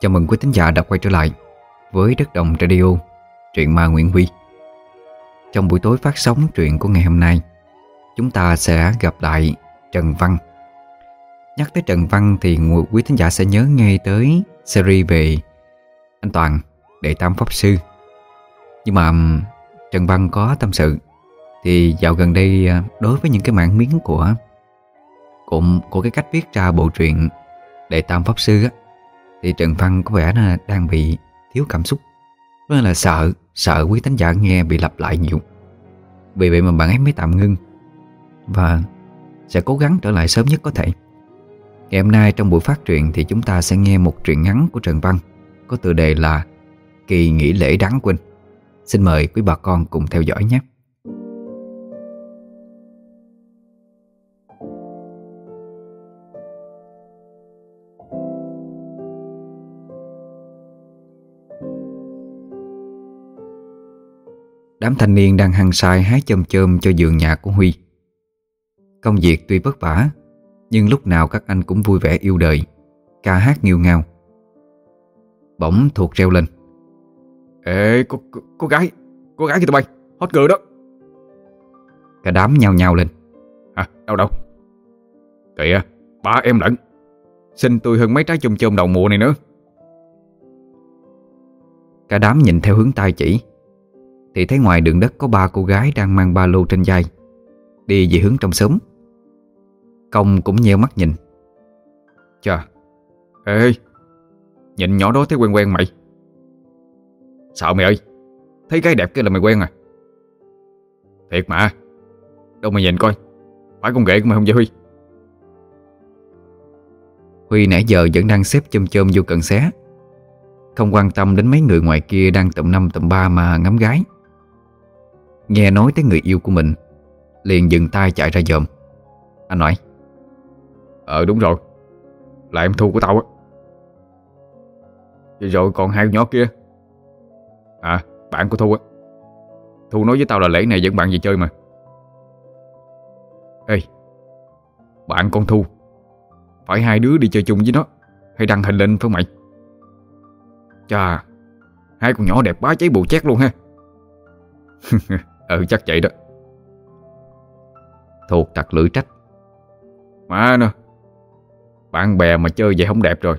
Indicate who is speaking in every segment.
Speaker 1: Chào mừng quý thính giả đã quay trở lại với Đất Đồng Radio, truyện ma Nguyễn Huy. Trong buổi tối phát sóng truyện của ngày hôm nay, chúng ta sẽ gặp lại Trần Văn. Nhắc tới Trần Văn thì quý thính giả sẽ nhớ ngay tới series về anh Toàn, đệ tam pháp sư. Nhưng mà Trần Văn có tâm sự thì dạo gần đây à, đối với những cái mảng miếng của của, của cái cách viết ra bộ truyện Đệ Tam Pháp Sư á thì Trần Văn có vẻ là đang bị thiếu cảm xúc. Nên là sợ Sợ quý thánh giả nghe bị lặp lại nhiều. Vì vậy mà bạn ấy mới tạm ngưng. Và sẽ cố gắng trở lại sớm nhất có thể. Ngày hôm nay trong buổi phát truyện Thì chúng ta sẽ nghe một truyện ngắn của Trần Văn, Có tựa đề là Kỳ nghỉ lễ đáng quên. Xin mời quý bà con cùng theo dõi nhé. Đám thanh niên đang hăng sai hái chôm chôm cho giường nhà của Huy. Công việc tuy vất vả Nhưng lúc nào các anh cũng vui vẻ yêu đời Ca hát nghiêu ngao. Bỗng thuộc reo lên.
Speaker 2: Ê cô, cô, cô gái Cô gái kìa tụi bay Hot girl đó.
Speaker 1: Cả đám nhao nhao lên.
Speaker 2: À đâu đâu? Kìa ba em lẫn Xinh tôi hơn mấy trái chôm chôm đầu mùa này nữa.
Speaker 1: Cả đám nhìn theo hướng tay chỉ thì thấy ngoài đường đất có ba cô gái đang mang ba lô trên vai. Đi về hướng trong xóm. Công cũng nheo mắt nhìn.
Speaker 2: Chà. Ê, Nhìn nhỏ đó thấy quen quen mày. Sao mày ơi? Thấy cái đẹp kia là mày quen à? Thiệt mà. Đâu mày nhìn coi. Phải con ghệ của mày không vậy Huy.
Speaker 1: Huy nãy giờ vẫn đang xếp chôm chôm vô cần xé. Không quan tâm đến mấy người ngoài kia Đang tầm năm tầm ba mà ngắm gái. Nghe nói tới người yêu của mình, Liền dừng tay chạy ra dòm Anh nói
Speaker 2: Ờ đúng rồi, Là em Thu của tao á. Vậy rồi còn hai nhỏ kia? À bạn của Thu á. Thu nói với tao là lễ này dẫn bạn về chơi mà. Ê, Bạn con Thu, Phải hai đứa đi chơi chung với nó Hay đăng hình lên phải không mày? Chà, Hai con nhỏ đẹp bá cháy bù chét luôn ha. Ừ chắc vậy đó.
Speaker 1: Thuộc đặt lưỡi trách.
Speaker 2: Mà nè Bạn bè mà chơi vậy không đẹp rồi.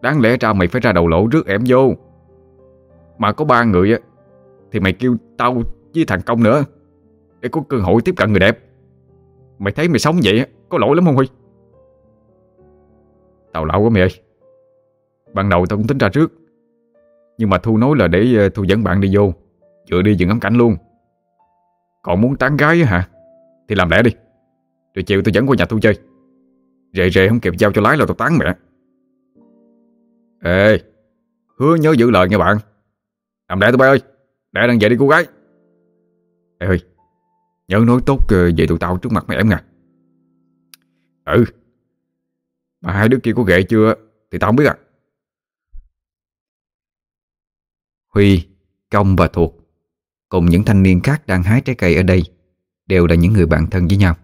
Speaker 2: Đáng lẽ ra mày phải ra đầu lỗ rước em vô. Mà có ba người á, Thì mày kêu tao với thằng Công nữa, Để có cơ hội tiếp cận người đẹp. Mày thấy mày sống vậy Có lỗi lắm không Huy? Tào lão quá mày ơi, Ban đầu tao cũng tính ra trước Nhưng mà Thu nói là để ờ, Thu dẫn bạn đi vô. Vừa đi vừa ngắm cảnh luôn. Còn muốn tán gái hả? Thì làm lẽ đi. Rồi chiều tôi dẫn qua nhà tôi chơi. Rề rề không kịp giao cho lái là tôi tán mẹ. Ê Hứa nhớ giữ lời nha bạn. Làm lẽ tụi bay ơi. Lẽ đang về đi cô gái. Ê ơi Nhớ nói tốt ờ, về tụi tao trước mặt mẹ em nha Ừ. Mà hai đứa kia có ghệ chưa Thì tao không biết à.
Speaker 1: Huy, Công và Thuộc. Cùng những thanh niên khác đang hái trái cây ở đây, Đều là những người bạn thân với nhau.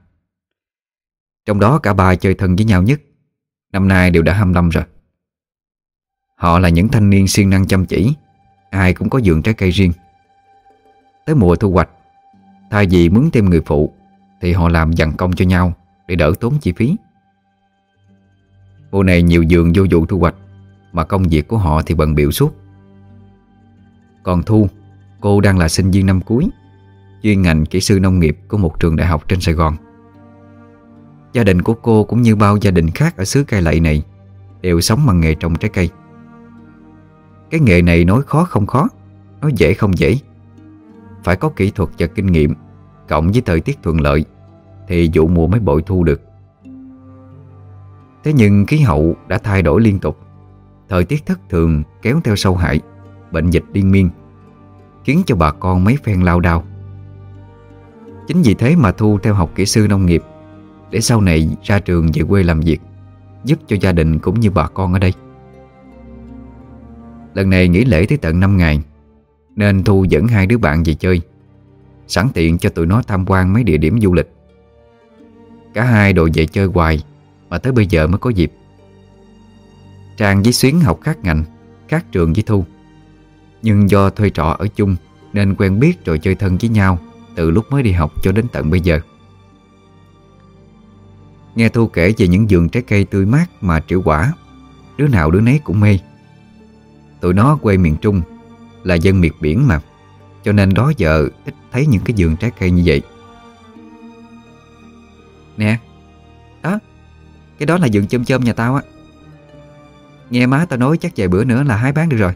Speaker 1: Trong đó cả ba chơi thân với nhau nhất, Năm nay đều đã 25 rồi. Họ là những thanh niên siêng năng chăm chỉ, Ai cũng có vườn trái cây riêng. Tới mùa thu hoạch, Thay vì mướn thêm người phụ, Thì họ làm dằn công cho nhau Để đỡ tốn chi phí. Mùa này nhiều vườn vô vụ thu hoạch, Mà công việc của họ thì bận biểu suốt. Còn Thu Cô đang là sinh viên năm cuối, Chuyên ngành kỹ sư nông nghiệp của một trường đại học trên Sài Gòn. Gia đình của cô cũng như bao gia đình khác ở xứ cây lậy này Đều sống bằng nghề trồng trái cây. Cái nghề này nói khó không khó, Nói dễ không dễ. Phải có kỹ thuật và kinh nghiệm, Cộng với thời tiết thuận lợi Thì vụ mùa mới bội thu được. Thế nhưng khí hậu đã thay đổi liên tục. Thời tiết thất thường kéo theo sâu hại, Bệnh dịch liên miên. Khiến cho bà con mấy phen lao đao. Chính vì thế mà Thu theo học kỹ sư nông nghiệp, Để sau này ra trường về quê làm việc, Giúp cho gia đình cũng như bà con ở đây. Lần này nghỉ lễ tới tận 5 ngày, Nên Thu dẫn hai đứa bạn về chơi, Sẵn tiện cho tụi nó tham quan mấy địa điểm du lịch. Cả hai đội về chơi hoài Mà tới bây giờ mới có dịp. Trang với Xuyến học khác ngành Khác trường với Thu. Nhưng do thuê trọ ở chung, Nên quen biết rồi chơi thân với nhau Từ lúc mới đi học cho đến tận bây giờ. Nghe Thu kể về những vườn trái cây tươi mát mà triệu quả, Đứa nào đứa nấy cũng mê. Tụi nó quê miền Trung, Là dân miệt biển mà, Cho nên đó giờ ít thấy những cái vườn trái cây như vậy. Nè, Đó, Cái đó là vườn chôm chôm nhà tao á. Nghe má tao nói chắc vài bữa nữa là hái bán được rồi.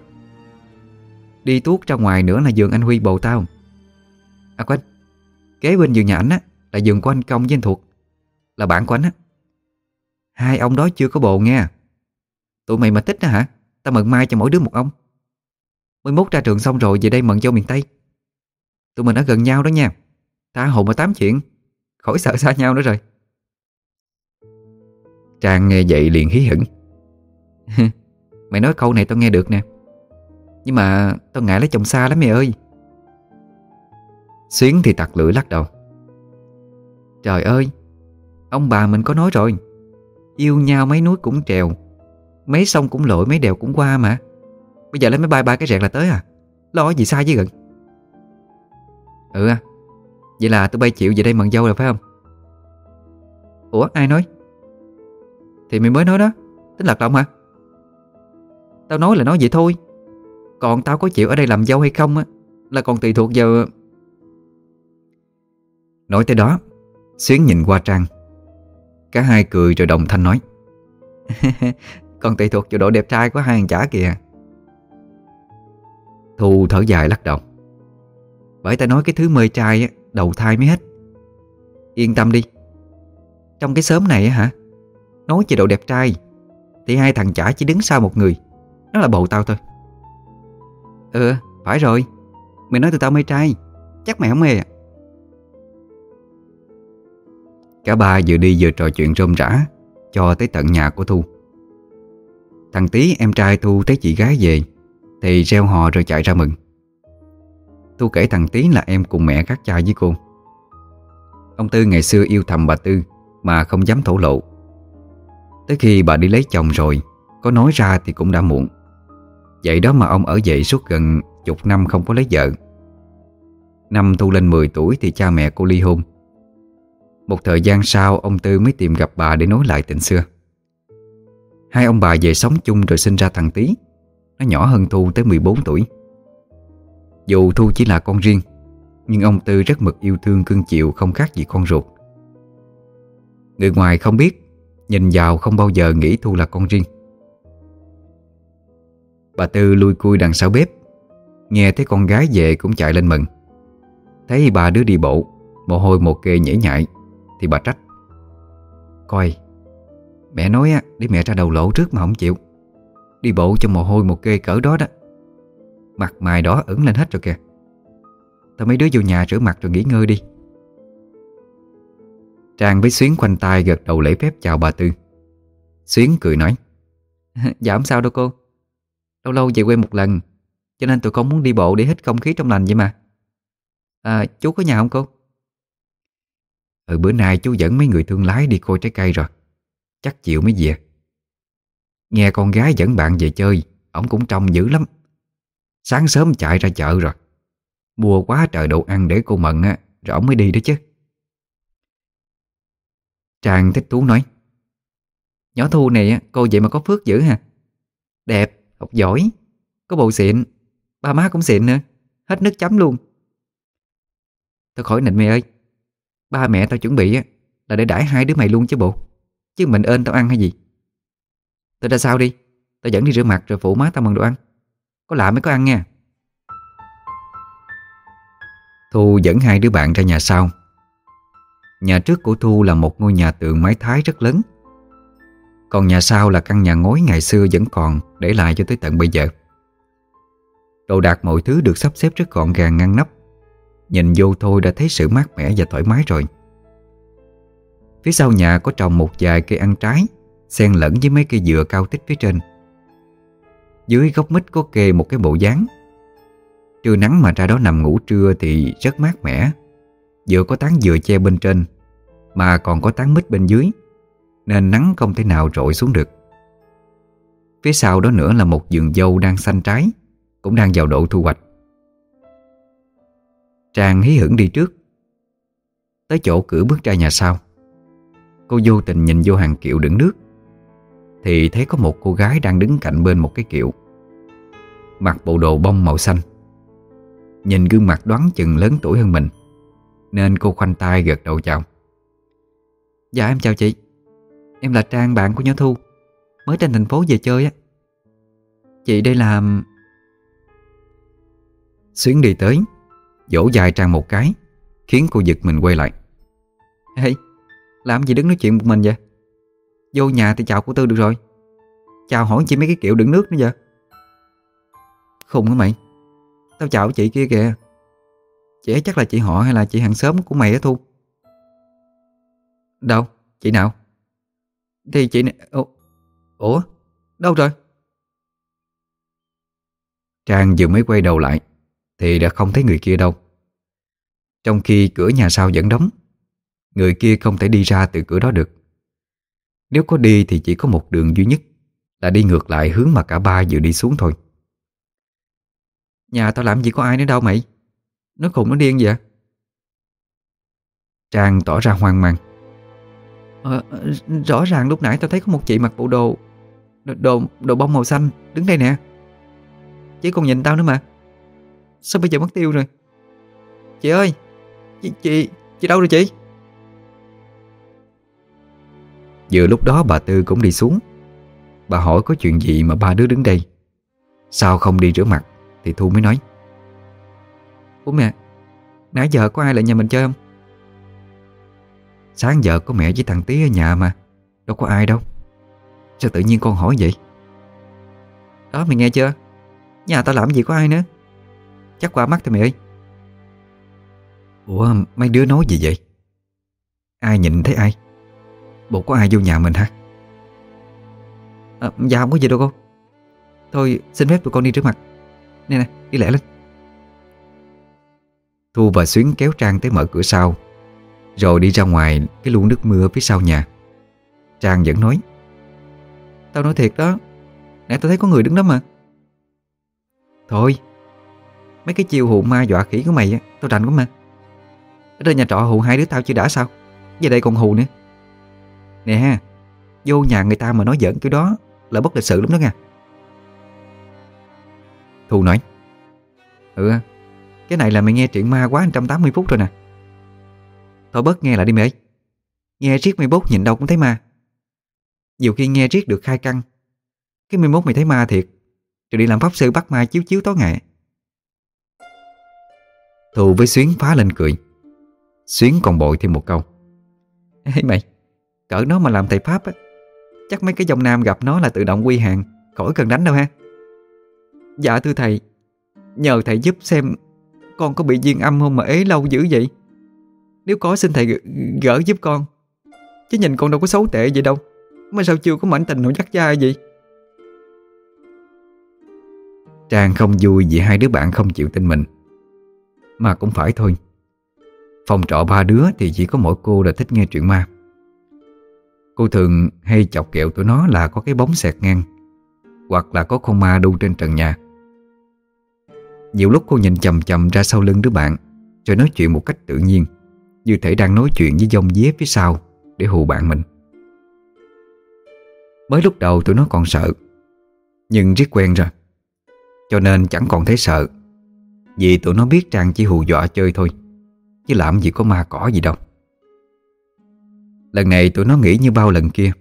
Speaker 1: Đi tuốt ra ngoài nữa là giường anh Huy bầu tao. À quên. Kế bên giường nhà ảnh á, Là giường của anh Công với anh Thuộc. Là bạn của anh á. Hai ông đó chưa có bồ nghe. Tụi mày mà thích đó hả? Tao mận mai cho mỗi đứa một ông. Mới mốt ra trường xong rồi về đây mận cho miền Tây. Tụi mình đã gần nhau đó nha. Ta hồ mà tám chuyện. Khỏi sợ xa nhau nữa rồi. Trang nghe vậy liền hí hửng. Mày nói câu này tao nghe được nè. Nhưng mà tao ngại lấy chồng xa lắm mày ơi. Xuyến thì tặc lưỡi lắc đầu. Trời ơi, Ông bà mình có nói rồi. Yêu nhau mấy núi cũng trèo, Mấy sông cũng lội, mấy đèo cũng qua mà. Bây giờ lấy máy bay ba cái rẹt là tới à? Lo gì sai với gần? Ừ à Vậy là tụi bay chịu về đây mận dâu rồi phải không? Ủa, ai nói? Thì mày mới nói đó, Tính lạc động hả? Tao nói là nói vậy thôi. Còn tao có chịu ở đây làm dâu hay không á Là còn tùy thuộc vào Nói tới đó Xuyến nhìn qua Trang. Cả hai cười rồi đồng thanh nói Còn tùy thuộc vào độ đẹp trai của hai thằng chả kìa. Thu thở dài lắc đầu. Bởi ta nói cái thứ mê trai á, Đầu thai mới hết. Yên tâm đi. Trong cái xóm này á hả Nói về độ đẹp trai Thì hai thằng chả chỉ đứng sau một người Nó là bầu tao thôi. Ừ phải rồi. Mày nói tụi tao mê trai, Chắc mày không mê à? Cả ba vừa đi vừa trò chuyện rôm rã, Cho tới tận nhà của Thu. Thằng Tí em trai Thu thấy chị gái về, Thì reo hò rồi chạy ra mừng. Thu kể thằng Tí là em cùng mẹ khác cha với cô. Ông Tư ngày xưa yêu thầm bà Tư, Mà không dám thổ lộ. Tới khi bà đi lấy chồng rồi, Có nói ra thì cũng đã muộn. Vậy đó mà ông ở dậy suốt gần chục năm không có lấy vợ. Năm Thu lên 10 tuổi thì cha mẹ cô ly hôn. Một thời gian sau, ông Tư mới tìm gặp bà để nối lại tình xưa. Hai ông bà về sống chung rồi sinh ra thằng Tý. Nó nhỏ hơn Thu tới 14 tuổi. Dù Thu chỉ là con riêng, Nhưng ông Tư rất mực yêu thương, cưng chịu không khác gì con ruột. Người ngoài không biết, Nhìn vào không bao giờ nghĩ Thu là con riêng. Bà Tư lui cui đằng sau bếp. Nghe thấy con gái về cũng chạy lên mừng. Thấy bà đứa đi bộ, Mồ hôi một kê nhễ nhại, Thì bà trách. Coi, Mẹ nói á, để mẹ ra đầu lộ trước mà không chịu. Đi bộ cho mồ hôi một kê cỡ đó đó. Mặt mày đỏ ửng lên hết rồi kìa. Thôi mấy đứa vô nhà rửa mặt rồi nghỉ ngơi đi. Trang với Xuyến quanh tay gật đầu lễ phép chào bà Tư. Xuyến cười nói Dạ không sao đâu cô. Lâu lâu về quê một lần Cho nên tụi con muốn đi bộ để hít không khí trong lành vậy mà. À chú có nhà không cô? Ừ bữa nay chú dẫn mấy người thương lái đi coi trái cây rồi. Chắc chịu mới về. Nghe con gái dẫn bạn về chơi Ông cũng trông dữ lắm. Sáng sớm chạy ra chợ rồi. Mua quá trời đồ ăn để cô mận á Rồi ông mới đi đó chứ. Trang thích thú nói Nhỏ Thu này cô vậy mà có phước dữ ha Đẹp, học giỏi. Có bầu xịn. Ba má cũng xịn nữa. Hết nước chấm luôn. Tao khỏi nịnh mày ơi. Ba mẹ tao chuẩn bị á, Là để đãi hai đứa mày luôn chứ bộ. Chứ mình ơn tao ăn hay gì? Tao ra sao đi? Tao dẫn đi rửa mặt rồi phụ má tao bằng đồ ăn. Có lạ mới có ăn nha. Thu dẫn hai đứa bạn ra nhà sau. Nhà trước của Thu là một ngôi nhà tượng mái thái rất lớn. Còn nhà sau là căn nhà ngói ngày xưa vẫn còn Để lại cho tới tận bây giờ. Đồ đạc mọi thứ được sắp xếp rất gọn gàng ngăn nắp. Nhìn vô thôi đã thấy sự mát mẻ và thoải mái rồi. Phía sau nhà có trồng một vài cây ăn trái, Xen lẫn với mấy cây dừa cao tích phía trên. Dưới gốc mít có kê một cái bộ dáng. Trưa nắng mà ra đó nằm ngủ trưa thì rất mát mẻ. Vừa có tán dừa che bên trên, Mà còn có tán mít bên dưới. Nên nắng không thể nào rội xuống được. Phía sau đó nữa là một vườn dâu đang xanh trái, Cũng đang vào độ thu hoạch. Trang hí hửng đi trước. Tới chỗ cửa bước ra nhà sau. Cô vô tình nhìn vô hàng kiệu đựng nước. Thì thấy có một cô gái đang đứng cạnh bên một cái kiệu. Mặc bộ đồ bông màu xanh. Nhìn gương mặt đoán chừng lớn tuổi hơn mình, Nên cô khoanh tay gật đầu chào. Dạ em chào chị. Em là Trang, bạn của Nhớ Thu. Mới trên thành phố về chơi á. Chị đây là Xuyến đi tới Dỗ dài Trang một cái, Khiến cô giật mình quay lại. Ê, Làm gì đứng nói chuyện một mình vậy? Vô nhà thì chào cô Tư được rồi. Chào hỏi chị mấy cái kiểu đựng nước nữa vậy Khùng hả mày? Tao chào chị kia kìa. Chị ấy chắc là chị họ hay là chị hàng xóm của mày á Thu? Đâu? Chị nào? Thì chị này Ủa Đâu rồi? Trang vừa mới quay đầu lại Thì đã không thấy người kia đâu. Trong khi cửa nhà sau vẫn đóng Người kia không thể đi ra từ cửa đó được. Nếu có đi thì chỉ có một đường duy nhất Là đi ngược lại hướng mà cả ba vừa đi xuống thôi. Nhà tao làm gì có ai nữa đâu mày. Nó khùng nó điên vậy. Trang tỏ ra hoang mang ờ, Rõ ràng lúc nãy tao thấy có một chị mặc bộ đồ Đồ, đồ bông màu xanh Đứng đây nè. Chị còn nhìn tao nữa mà. Sao bây giờ mất tiêu rồi? Chị ơi Chị, chị, chị đâu rồi chị? Vừa lúc đó bà Tư cũng đi xuống. Bà hỏi có chuyện gì mà ba đứa đứng đây. Sao không đi rửa mặt? Thì Thu mới nói. Ủa mẹ Nãy giờ có ai lại nhà mình chơi không Sáng giờ có mẹ với thằng Tí ở nhà mà. Đâu có ai đâu. Sao tự nhiên con hỏi vậy? Đó mày nghe chưa? Nhà tao làm gì có ai nữa. Chắc qua mắt thôi mày ơi. Ủa mấy đứa nói gì vậy? Ai nhìn thấy ai? Bộ có ai vô nhà mình hả? À, Dạ không có gì đâu cô. Thôi xin phép tụi con đi trước mặt. Nè nè đi lẹ lên. Thu và Xuyến kéo Trang tới mở cửa sau. Rồi đi ra ngoài Cái lu nước mưa phía sau nhà. Trang vẫn nói, Tao nói thiệt đó, Nãy tao thấy có người đứng đó mà. Thôi, Mấy cái chiêu hù ma dọa khỉ của mày á, Tao rành quá mà. Ở đây nhà trọ hù hai đứa tao chưa đã sao? Về đây còn hù nữa. Nè Vô nhà người ta mà nói giỡn kiểu đó Là bất lịch sự lắm đó nha. Thu nói Ừ Cái này là mày nghe chuyện ma quá 180 phút rồi nè. Thôi bớt nghe lại đi mày Nghe riết mày bốt nhìn đâu cũng thấy ma. Nhiều khi nghe riết được khai căng, Cái mai mốt mày thấy ma thiệt. Rồi đi làm pháp sư bắt ma chiếu chiếu tối ngày. Thù với Xuyến phá lên cười. Xuyến còn bội thêm một câu. Ê, mày, Cỡ nó mà làm thầy Pháp á, Chắc mấy cái dòng nam gặp nó là tự động quy hàng, Khỏi cần đánh đâu ha. Dạ thưa thầy, Nhờ thầy giúp xem Con có bị duyên âm không mà ế lâu dữ vậy? Nếu có xin thầy gỡ giúp con. Chứ nhìn con đâu có xấu tệ vậy đâu. Mà sao chưa có mảnh tình nào dắt da vậy? Trang không vui vì hai đứa bạn không chịu tin mình. Mà cũng phải thôi. Phòng trọ ba đứa thì chỉ có mỗi cô là thích nghe chuyện ma. Cô thường hay chọc kẹo tụi nó là có cái bóng xẹt ngang, Hoặc là có con ma đu trên trần nhà. Nhiều lúc cô nhìn chầm chầm ra sau lưng đứa bạn, Rồi nói chuyện một cách tự nhiên. Như thể đang nói chuyện với dông dế phía sau Để hù bạn mình. Mới lúc đầu tụi nó còn sợ, Nhưng riết quen rồi, Cho nên chẳng còn thấy sợ. Vì tụi nó biết Trang chỉ hù dọa chơi thôi, Chứ làm gì có ma cỏ gì đâu. Lần này tụi nó nghĩ như bao lần kia,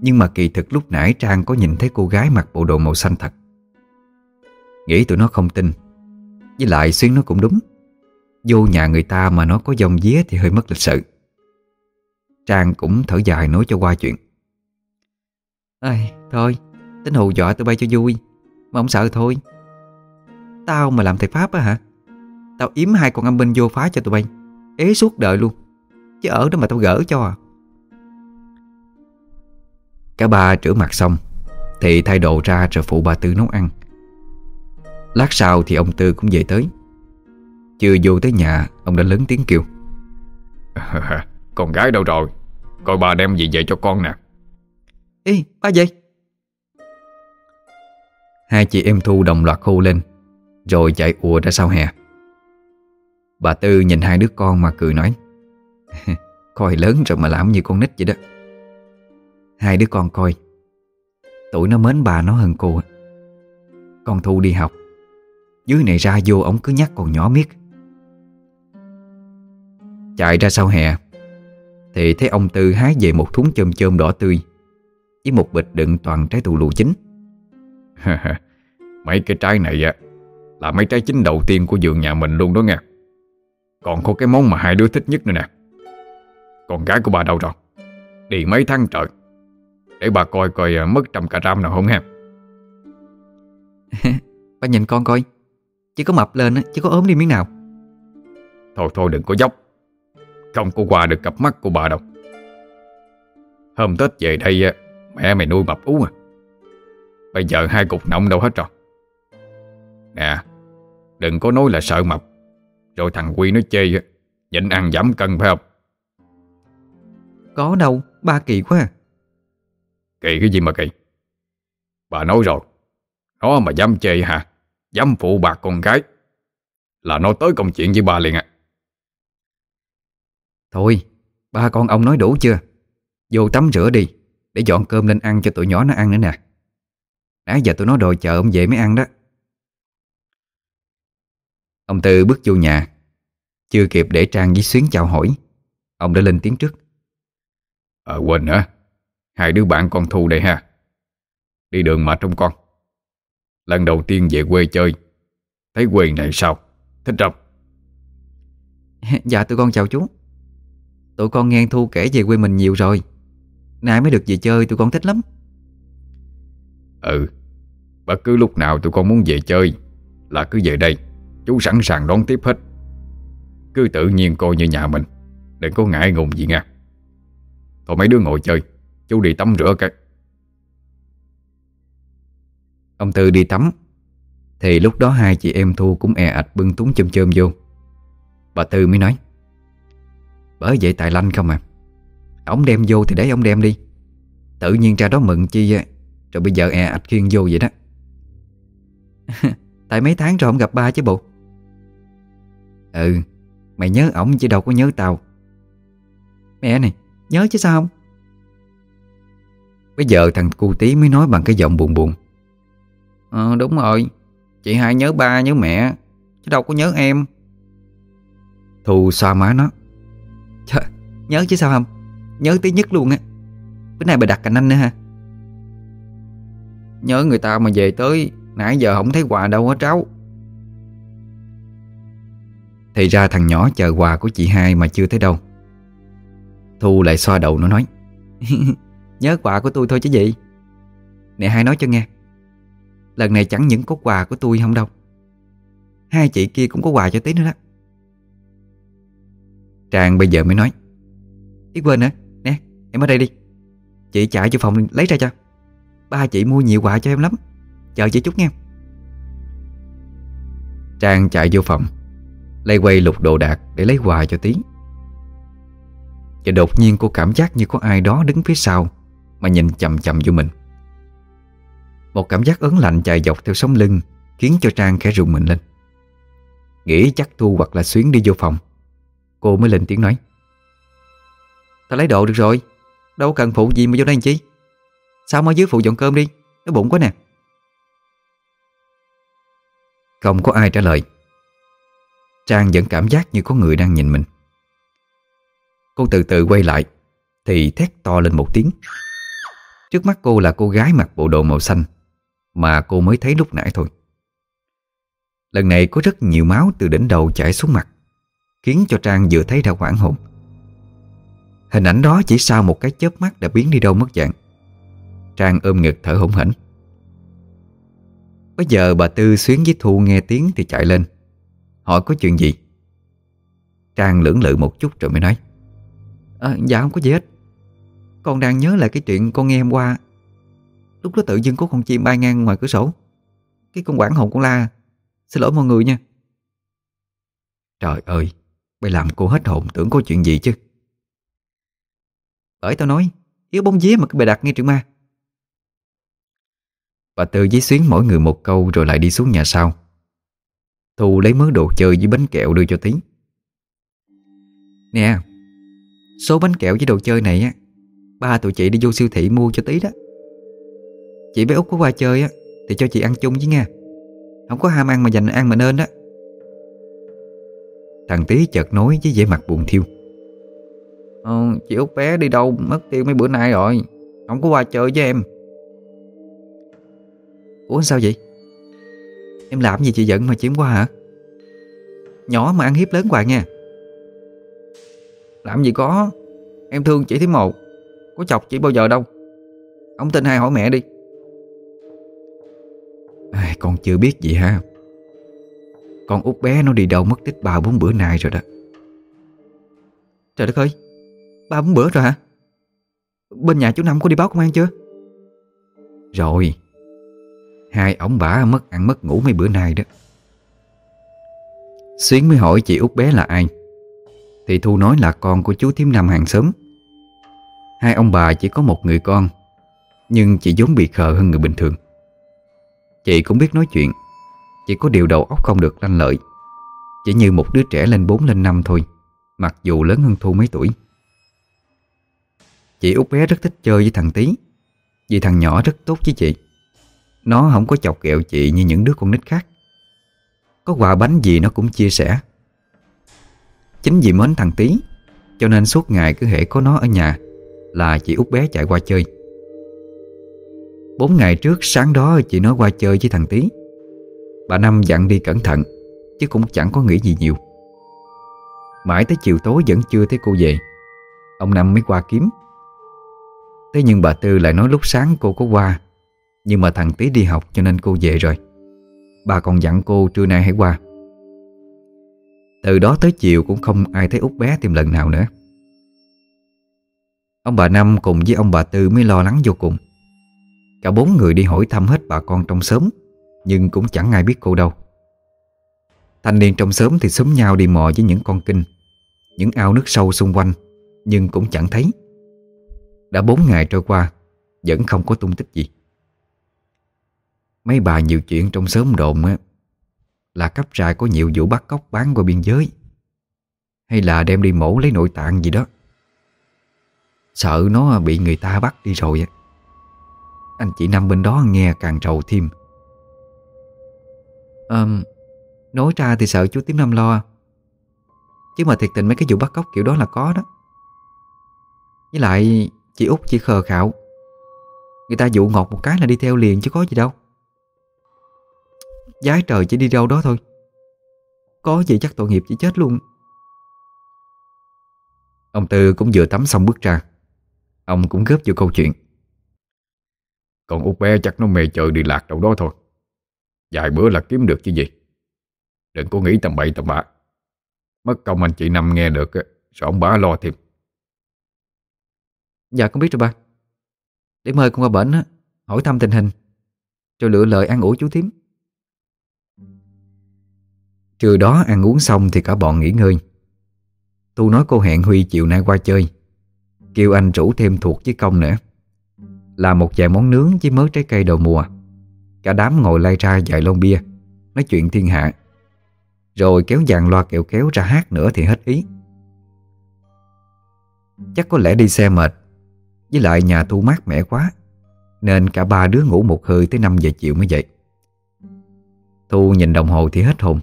Speaker 1: Nhưng mà kỳ thực lúc nãy Trang có nhìn thấy cô gái mặc bộ đồ màu xanh thật. Nghĩ tụi nó không tin, Với lại xuyên nó cũng đúng. Vô nhà người ta mà nó có dòng día thì hơi mất lịch sự. Trang cũng thở dài nói cho qua chuyện. Ây, thôi, tính hù dọa tụi bay cho vui Mà không sợ thôi. Tao mà làm thầy Pháp á hả? Tao yếm hai con âm binh vô phá cho tụi bay Ế suốt đời luôn. Chứ ở đó mà tao gỡ cho à. Cả ba rửa mặt xong Thì thay đồ ra rồi phụ bà Tư nấu ăn. Lát sau thì ông Tư cũng về tới. Chưa vô tới nhà Ông đã lớn tiếng kêu.
Speaker 2: Con gái đâu rồi? Coi bà đem gì về cho con nè.
Speaker 1: Ê ba gì Hai chị em Thu đồng loạt hô lên Rồi chạy ùa ra sau hè. Bà Tư nhìn hai đứa con mà cười nói Coi lớn rồi mà làm như con nít vậy đó. Hai đứa con coi Tuổi nó mến bà nó hơn cô Con Thu đi học Dưới này ra vô ổng cứ nhắc còn nhỏ miết Chạy ra sau hè Thì thấy ông Tư hái về một thúng chôm chôm đỏ tươi Với một bịch đựng toàn trái tù lù chín.
Speaker 2: Mấy cái trái này á Là mấy trái chín đầu tiên của vườn nhà mình luôn đó nghe. Còn có cái món mà hai đứa thích nhất nữa nè. Con gái của bà đâu rồi? Đi mấy tháng trời? Để bà coi coi à, mất trăm cà ram nào không ha.
Speaker 1: Bà nhìn con coi. Chỉ có mập lên chứ có ốm đi miếng nào.
Speaker 2: Thôi thôi đừng có dốc Không có qua được cặp mắt của bà đâu. Hôm Tết về đây Mẹ mày nuôi mập ú à. Bây giờ hai cục nọng đâu hết rồi. Nè Đừng có nói là sợ mập. Rồi thằng Quy nó chê Nhịn ăn giảm cân phải không?
Speaker 1: Có đâu Ba kỳ quá à.
Speaker 2: Kỳ cái gì mà kỳ? Bà nói rồi. Nó mà dám chê hả? Dám phụ bạc con gái. Là nó tới công chuyện với bà liền à
Speaker 1: Thôi Ba con ông nói đủ chưa? Vô tắm rửa đi Để dọn cơm lên ăn cho tụi nhỏ nó ăn nữa nè. Nãy giờ tụi nó đòi chờ ông về mới ăn đó. Ông Tư bước vô nhà. Chưa kịp để Trang với Xuyến chào hỏi Ông đã lên tiếng trước.
Speaker 2: Ờ quên nữa Hai đứa bạn con Thu đây ha. Đi đường mà trong con? Lần đầu tiên về quê chơi. Thấy quê này sao? Thích không?
Speaker 1: Dạ tụi con chào chú Tụi con nghe Thu kể về quê mình nhiều rồi. Nay mới được về chơi tụi con thích lắm.
Speaker 2: Ừ Bất cứ lúc nào tụi con muốn về chơi Là cứ về đây. Chú sẵn sàng đón tiếp hết. Cứ tự nhiên coi như nhà mình. Đừng có ngại ngùng gì nha. Thôi mấy đứa ngồi chơi Chú đi tắm rửa cái.
Speaker 1: Ông Tư đi tắm. Thì lúc đó hai chị em Thu cũng e ạch bưng túng chôm chôm vô. Bà Tư mới nói bởi vậy tài lanh không à? Ông đem vô thì để ông đem đi. Tự nhiên ra đó mừng chi Rồi bây giờ e ạch khiên vô vậy đó. Tại mấy tháng rồi không gặp ba chứ bộ? Ừ Mày nhớ ổng chứ đâu có nhớ tao. Mẹ này, Nhớ chứ sao không? Bây giờ thằng cu tí mới nói bằng cái giọng buồn buồn. Ờ đúng rồi. Chị hai nhớ ba nhớ mẹ, Chứ đâu có nhớ em. Thu xoa má nó. Trời, nhớ chứ sao không? Nhớ tí nhất luôn á. Bữa nay bà đặt cành anh nữa ha Nhớ người ta mà về tới Nãy giờ không thấy quà đâu hết cháu Thì ra thằng nhỏ chờ quà của chị hai mà chưa thấy đâu. Thu lại xoa đầu nó nói Nhớ quà của tôi thôi chứ gì. Nè hai nói cho nghe Lần này chẳng những có quà của tôi không đâu. Hai chị kia cũng có quà cho tí nữa đó. Trang bây giờ mới nói. Ý quên hả? Nè, em ở đây đi. Chị chạy cho phòng lấy ra cho. Ba chị mua nhiều quà cho em lắm. Chờ chị chút nghe Trang chạy vô phòng Lây quay lục đồ đạc để lấy quà cho tí Và đột nhiên cô cảm giác như có ai đó đứng phía sau Mà nhìn chầm chầm vô mình. Một cảm giác ớn lạnh chạy dọc theo sống lưng, Khiến cho Trang khẽ rùng mình lên. Nghĩ chắc Thu hoặc là Xuyến đi vô phòng Cô mới lên tiếng nói. Ta lấy đồ được rồi. Đâu cần phụ gì mà vô đây làm chi? Sao mà dưới phụ dọn cơm đi? Nó bụng quá nè. Không có ai trả lời. Trang vẫn cảm giác như có người đang nhìn mình. Cô từ từ quay lại, Thì thét to lên một tiếng. Trước mắt cô là cô gái mặc bộ đồ màu xanh, Mà cô mới thấy lúc nãy thôi. Lần này có rất nhiều máu từ đỉnh đầu chảy xuống mặt. Khiến cho Trang vừa thấy ra hoảng hồn. Hình ảnh đó chỉ sau một cái chớp mắt đã biến đi đâu mất dạng. Trang ôm ngực thở hổn hển. Bây giờ bà Tư xuyến với Thu nghe tiếng thì chạy lên. Hỏi có chuyện gì? Trang lưỡng lự một chút rồi mới nói. À, Dạ không có gì hết. Con đang nhớ lại cái chuyện con nghe hôm qua. Lúc đó tự dưng có con chim bay ngang ngoài cửa sổ. Cái con quảng hồn con la. Xin lỗi mọi người nha. Trời ơi. Mày làm cô hết hồn tưởng có chuyện gì chứ? Bởi tao nói, Yếu bóng vía mà cái bày đặt nghe chuyện ma. Bà Tư dí Xuyến mỗi người một câu rồi lại đi xuống nhà sau. Thu lấy mớ đồ chơi với bánh kẹo đưa cho Tí. Nè, Số bánh kẹo với đồ chơi này á, Ba tụi chị đi vô siêu thị mua cho Tí đó. Chị bé Út có qua chơi á, Thì cho chị ăn chung với nha Không có ham ăn mà dành ăn mà nên đó. Thằng Tí chợt nói với vẻ mặt buồn thiêu. Ờ, chị Út bé đi đâu mất tiêu mấy bữa nay rồi. Không có qua chơi với em. Ủa sao vậy? Em làm gì chị giận mà chiếm qua hả? Nhỏ mà ăn hiếp lớn hoài nha. Làm gì có. Em thương chị thứ một. Có chọc chị bao giờ đâu. Ông tin hai hỏi mẹ đi. À, Con chưa biết gì ha con út bé nó đi đâu mất tích ba bốn bữa nay rồi đó. Trời đất ơi, Ba bốn bữa rồi hả? Bên nhà chú Năm có đi báo công an chưa? Rồi, Hai ổng bả mất ăn mất ngủ mấy bữa nay đó. Xuyến mới hỏi chị út bé là ai. Thì Thu nói là con của chú Thiếm Năm hàng xóm. Hai ông bà chỉ có một người con, Nhưng chị vốn bị khờ hơn người bình thường. Chị cũng biết nói chuyện chỉ có điều đầu óc không được lanh lợi. Chỉ như một đứa trẻ lên 4 lên 5 thôi, Mặc dù lớn hơn Thu mấy tuổi. Chị út bé rất thích chơi với thằng tí, Vì thằng nhỏ rất tốt với chị. Nó không có chọc ghẹo chị như những đứa con nít khác. Có quà bánh gì nó cũng chia sẻ. Chính vì mến thằng tí, Cho nên suốt ngày cứ hệ có nó ở nhà Là chị út bé chạy qua chơi. Bốn ngày trước, sáng đó, chị nói qua chơi với thằng tí. Bà Năm dặn đi cẩn thận, Chứ cũng chẳng có nghĩ gì nhiều. Mãi tới chiều tối vẫn chưa thấy cô về, Ông Năm mới qua kiếm. Thế nhưng bà Tư lại nói lúc sáng cô có qua, Nhưng mà thằng Tý đi học cho nên cô về rồi. Bà còn dặn cô trưa nay hãy qua. Từ đó tới chiều cũng không ai thấy út bé tìm lần nào nữa. Ông bà Năm cùng với ông bà Tư mới lo lắng vô cùng. Cả bốn người đi hỏi thăm hết bà con trong xóm. Nhưng cũng chẳng ai biết cô đâu. Thanh niên trong xóm thì xúm nhau đi mò với những con kinh, Những ao nước sâu xung quanh, Nhưng cũng chẳng thấy. Đã bốn ngày trôi qua, Vẫn không có tung tích gì. Mấy bà nhiều chuyện trong xóm đồn á, Là cấp trại có nhiều vụ bắt cóc bán qua biên giới, Hay là đem đi mổ lấy nội tạng gì đó. Sợ nó bị người ta bắt đi rồi á. Anh chị Năm bên đó nghe càng trầu thêm à, Nói ra thì sợ chú Tiếm Năm lo. Chứ mà thiệt tình mấy cái vụ bắt cóc kiểu đó là có đó. Với lại Chị út chỉ khờ khạo Người ta dụ ngọt một cái là đi theo liền chứ có gì đâu. Giái trời chỉ đi đâu đó thôi. Có gì chắc tội nghiệp chỉ chết luôn. Ông Tư cũng vừa tắm xong bước ra. Ông cũng góp vô câu chuyện.
Speaker 2: Còn út bé chắc nó mê chơi đi lạc đâu đó thôi. Vài bữa là kiếm được chứ gì. Đừng có nghĩ tầm bậy tầm bạ. Mất công anh chị Năm nghe được Rồi ông bá lo thêm.
Speaker 1: Dạ con biết rồi ba. Để mời con qua bển á, Hỏi thăm tình hình Rồi lựa lời ăn ủi chú thím. Trưa đó ăn uống xong thì cả bọn nghỉ ngơi. Tu nói cô hẹn Huy chiều nay qua chơi. Kêu anh rủ thêm thuộc với công nữa. Làm một vài món nướng với mớ trái cây đầu mùa. Cả đám ngồi lay ra vài lon bia Nói chuyện thiên hạ. Rồi kéo dàn loa kẹo kéo ra hát nữa thì hết ý. Chắc có lẽ đi xe mệt với lại nhà thu mát mẻ quá Nên cả ba đứa ngủ một hơi tới 5 giờ chiều mới dậy. Thu nhìn đồng hồ thì hết hồn.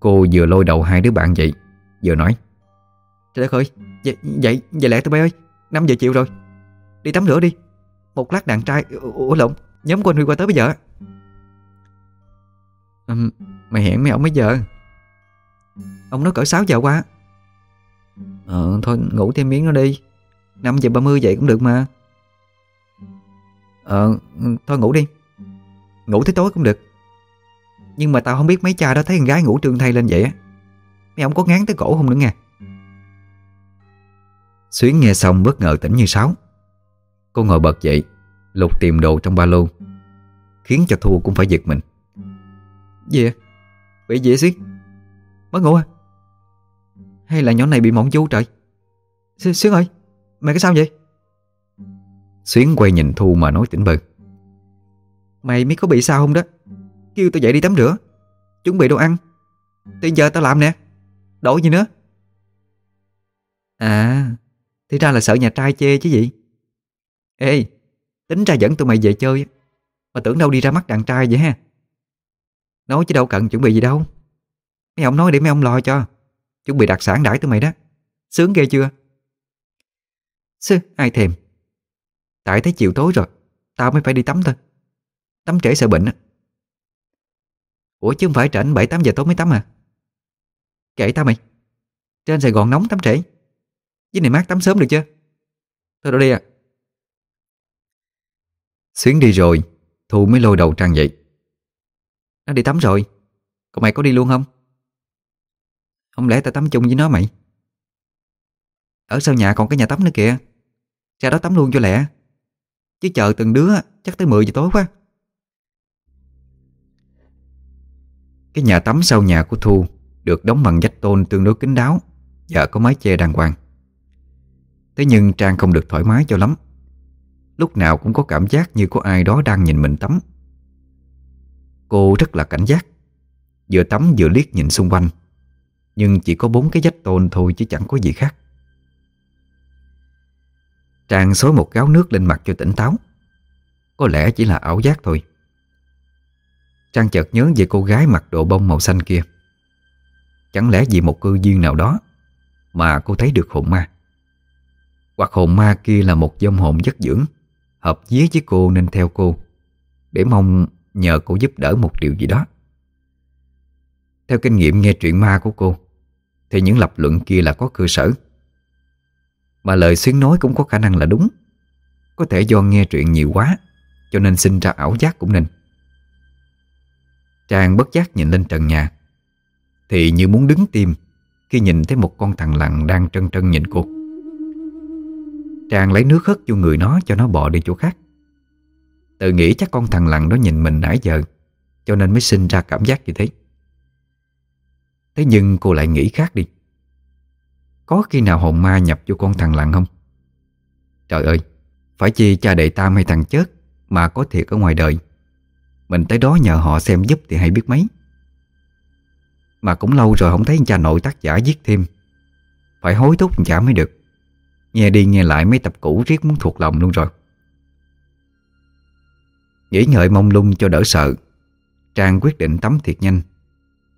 Speaker 1: Cô vừa lôi đầu hai đứa bạn dậy Vừa nói Trời đất ơi Vậy, vậy, vậy lẹ tụi bay ơi 5 giờ chiều rồi. Đi tắm rửa đi Một lát đàn trai Ủa lộn. Nhóm của anh Huy qua tới bây giờ à, Mày hẹn mấy ông mấy giờ? Ông nói cỡ 6 giờ qua Ờ thôi ngủ thêm miếng nó đi. 5 giờ 30 vậy cũng được mà. Ờ Thôi ngủ đi. Ngủ tới tối cũng được. Nhưng mà tao không biết mấy cha đó thấy con gái ngủ trương thay lên vậy á. Mấy ông có ngán tới cổ không nữa nha Xuyến nghe xong bất ngờ tỉnh như sáo. Cô ngồi bật dậy. Lục tìm đồ trong ba lô. Khiến cho Thu cũng phải giật mình. Gì à? Bị gì Xuyến? Mất ngủ à? Hay là nhỏ này bị mộng du trời? Xuyến ơi Mày cái sao vậy? Xuyến quay nhìn Thu mà nói tỉnh bơ. Mày mới có bị sao không đó? Kêu tao dậy đi tắm rửa. Chuẩn bị đồ ăn. Từ giờ tao làm nè. Đổi gì nữa? À Thì ra là sợ nhà trai chê chứ gì. Ê Tính ra dẫn tụi mày về chơi Mà tưởng đâu đi ra mắt đàn trai vậy ha. Nói chứ đâu cần chuẩn bị gì đâu. Mấy ông nói để mấy ông lo cho. Chuẩn bị đặc sản đãi tụi mày đó. Sướng ghê chưa? Sư, ai thèm? Tại thấy chiều tối rồi, Tao mới phải đi tắm thôi. Tắm trễ sợ bệnh Ủa chứ không phải trển 7-8 giờ tối mới tắm à? Kệ tao mày. Trên Sài Gòn nóng tắm trễ. Dưới này mát tắm sớm được chưa? Thôi đâu đi à. Xuyến đi rồi, Thu mới lôi đầu Trang dậy. Nó đi tắm rồi Còn mày có đi luôn không? Không lẽ tao tắm chung với nó mày? Ở sau nhà còn cái nhà tắm nữa kìa. Ra đó tắm luôn cho lẹ. Chứ chờ từng đứa, chắc tới 10 giờ tối quá. Cái nhà tắm sau nhà của Thu Được đóng bằng vách tôn tương đối kín đáo Và có mái che đàng hoàng. Thế nhưng Trang không được thoải mái cho lắm. Lúc nào cũng có cảm giác như có ai đó đang nhìn mình tắm. Cô rất là cảnh giác. Vừa tắm vừa liếc nhìn xung quanh. Nhưng chỉ có bốn cái dách tôn thôi chứ chẳng có gì khác. Trang xối một gáo nước lên mặt cho tỉnh táo. Có lẽ chỉ là ảo giác thôi. Trang chợt nhớ về cô gái mặc đồ bông màu xanh kia. Chẳng lẽ vì một cư duyên nào đó Mà cô thấy được hồn ma? Hoặc hồn ma kia là một dông hồn giấc dưỡng. Hợp vía với cô nên theo cô, Để mong nhờ cô giúp đỡ một điều gì đó. Theo kinh nghiệm nghe truyện ma của cô, Thì những lập luận kia là có cơ sở. Mà lời xuyến nói cũng có khả năng là đúng. Có thể do nghe truyện nhiều quá, Cho nên sinh ra ảo giác cũng nên. Trang bất giác nhìn lên trần nhà, Thì như muốn đứng tim Khi nhìn thấy một con thằng lằn đang trân trân nhìn cô. Trang lấy nước hất vô người nó cho nó bò đi chỗ khác. Tự nghĩ chắc con thằng lằn đó nhìn mình nãy giờ, Cho nên mới sinh ra cảm giác như thế. Thế nhưng cô lại nghĩ khác đi. Có khi nào hồn ma nhập vô con thằng lằn không? Trời ơi, Phải chi cha đệ tam hay thằng chết Mà có thiệt ở ngoài đời. Mình tới đó nhờ họ xem giúp thì hay biết mấy. Mà cũng lâu rồi không thấy cha nội tác giả viết thêm. Phải hối thúc giả mới được. Nghe đi nghe lại mấy tập cũ riết muốn thuộc lòng luôn rồi. Nghĩ ngợi mong lung cho đỡ sợ, Trang quyết định tắm thiệt nhanh.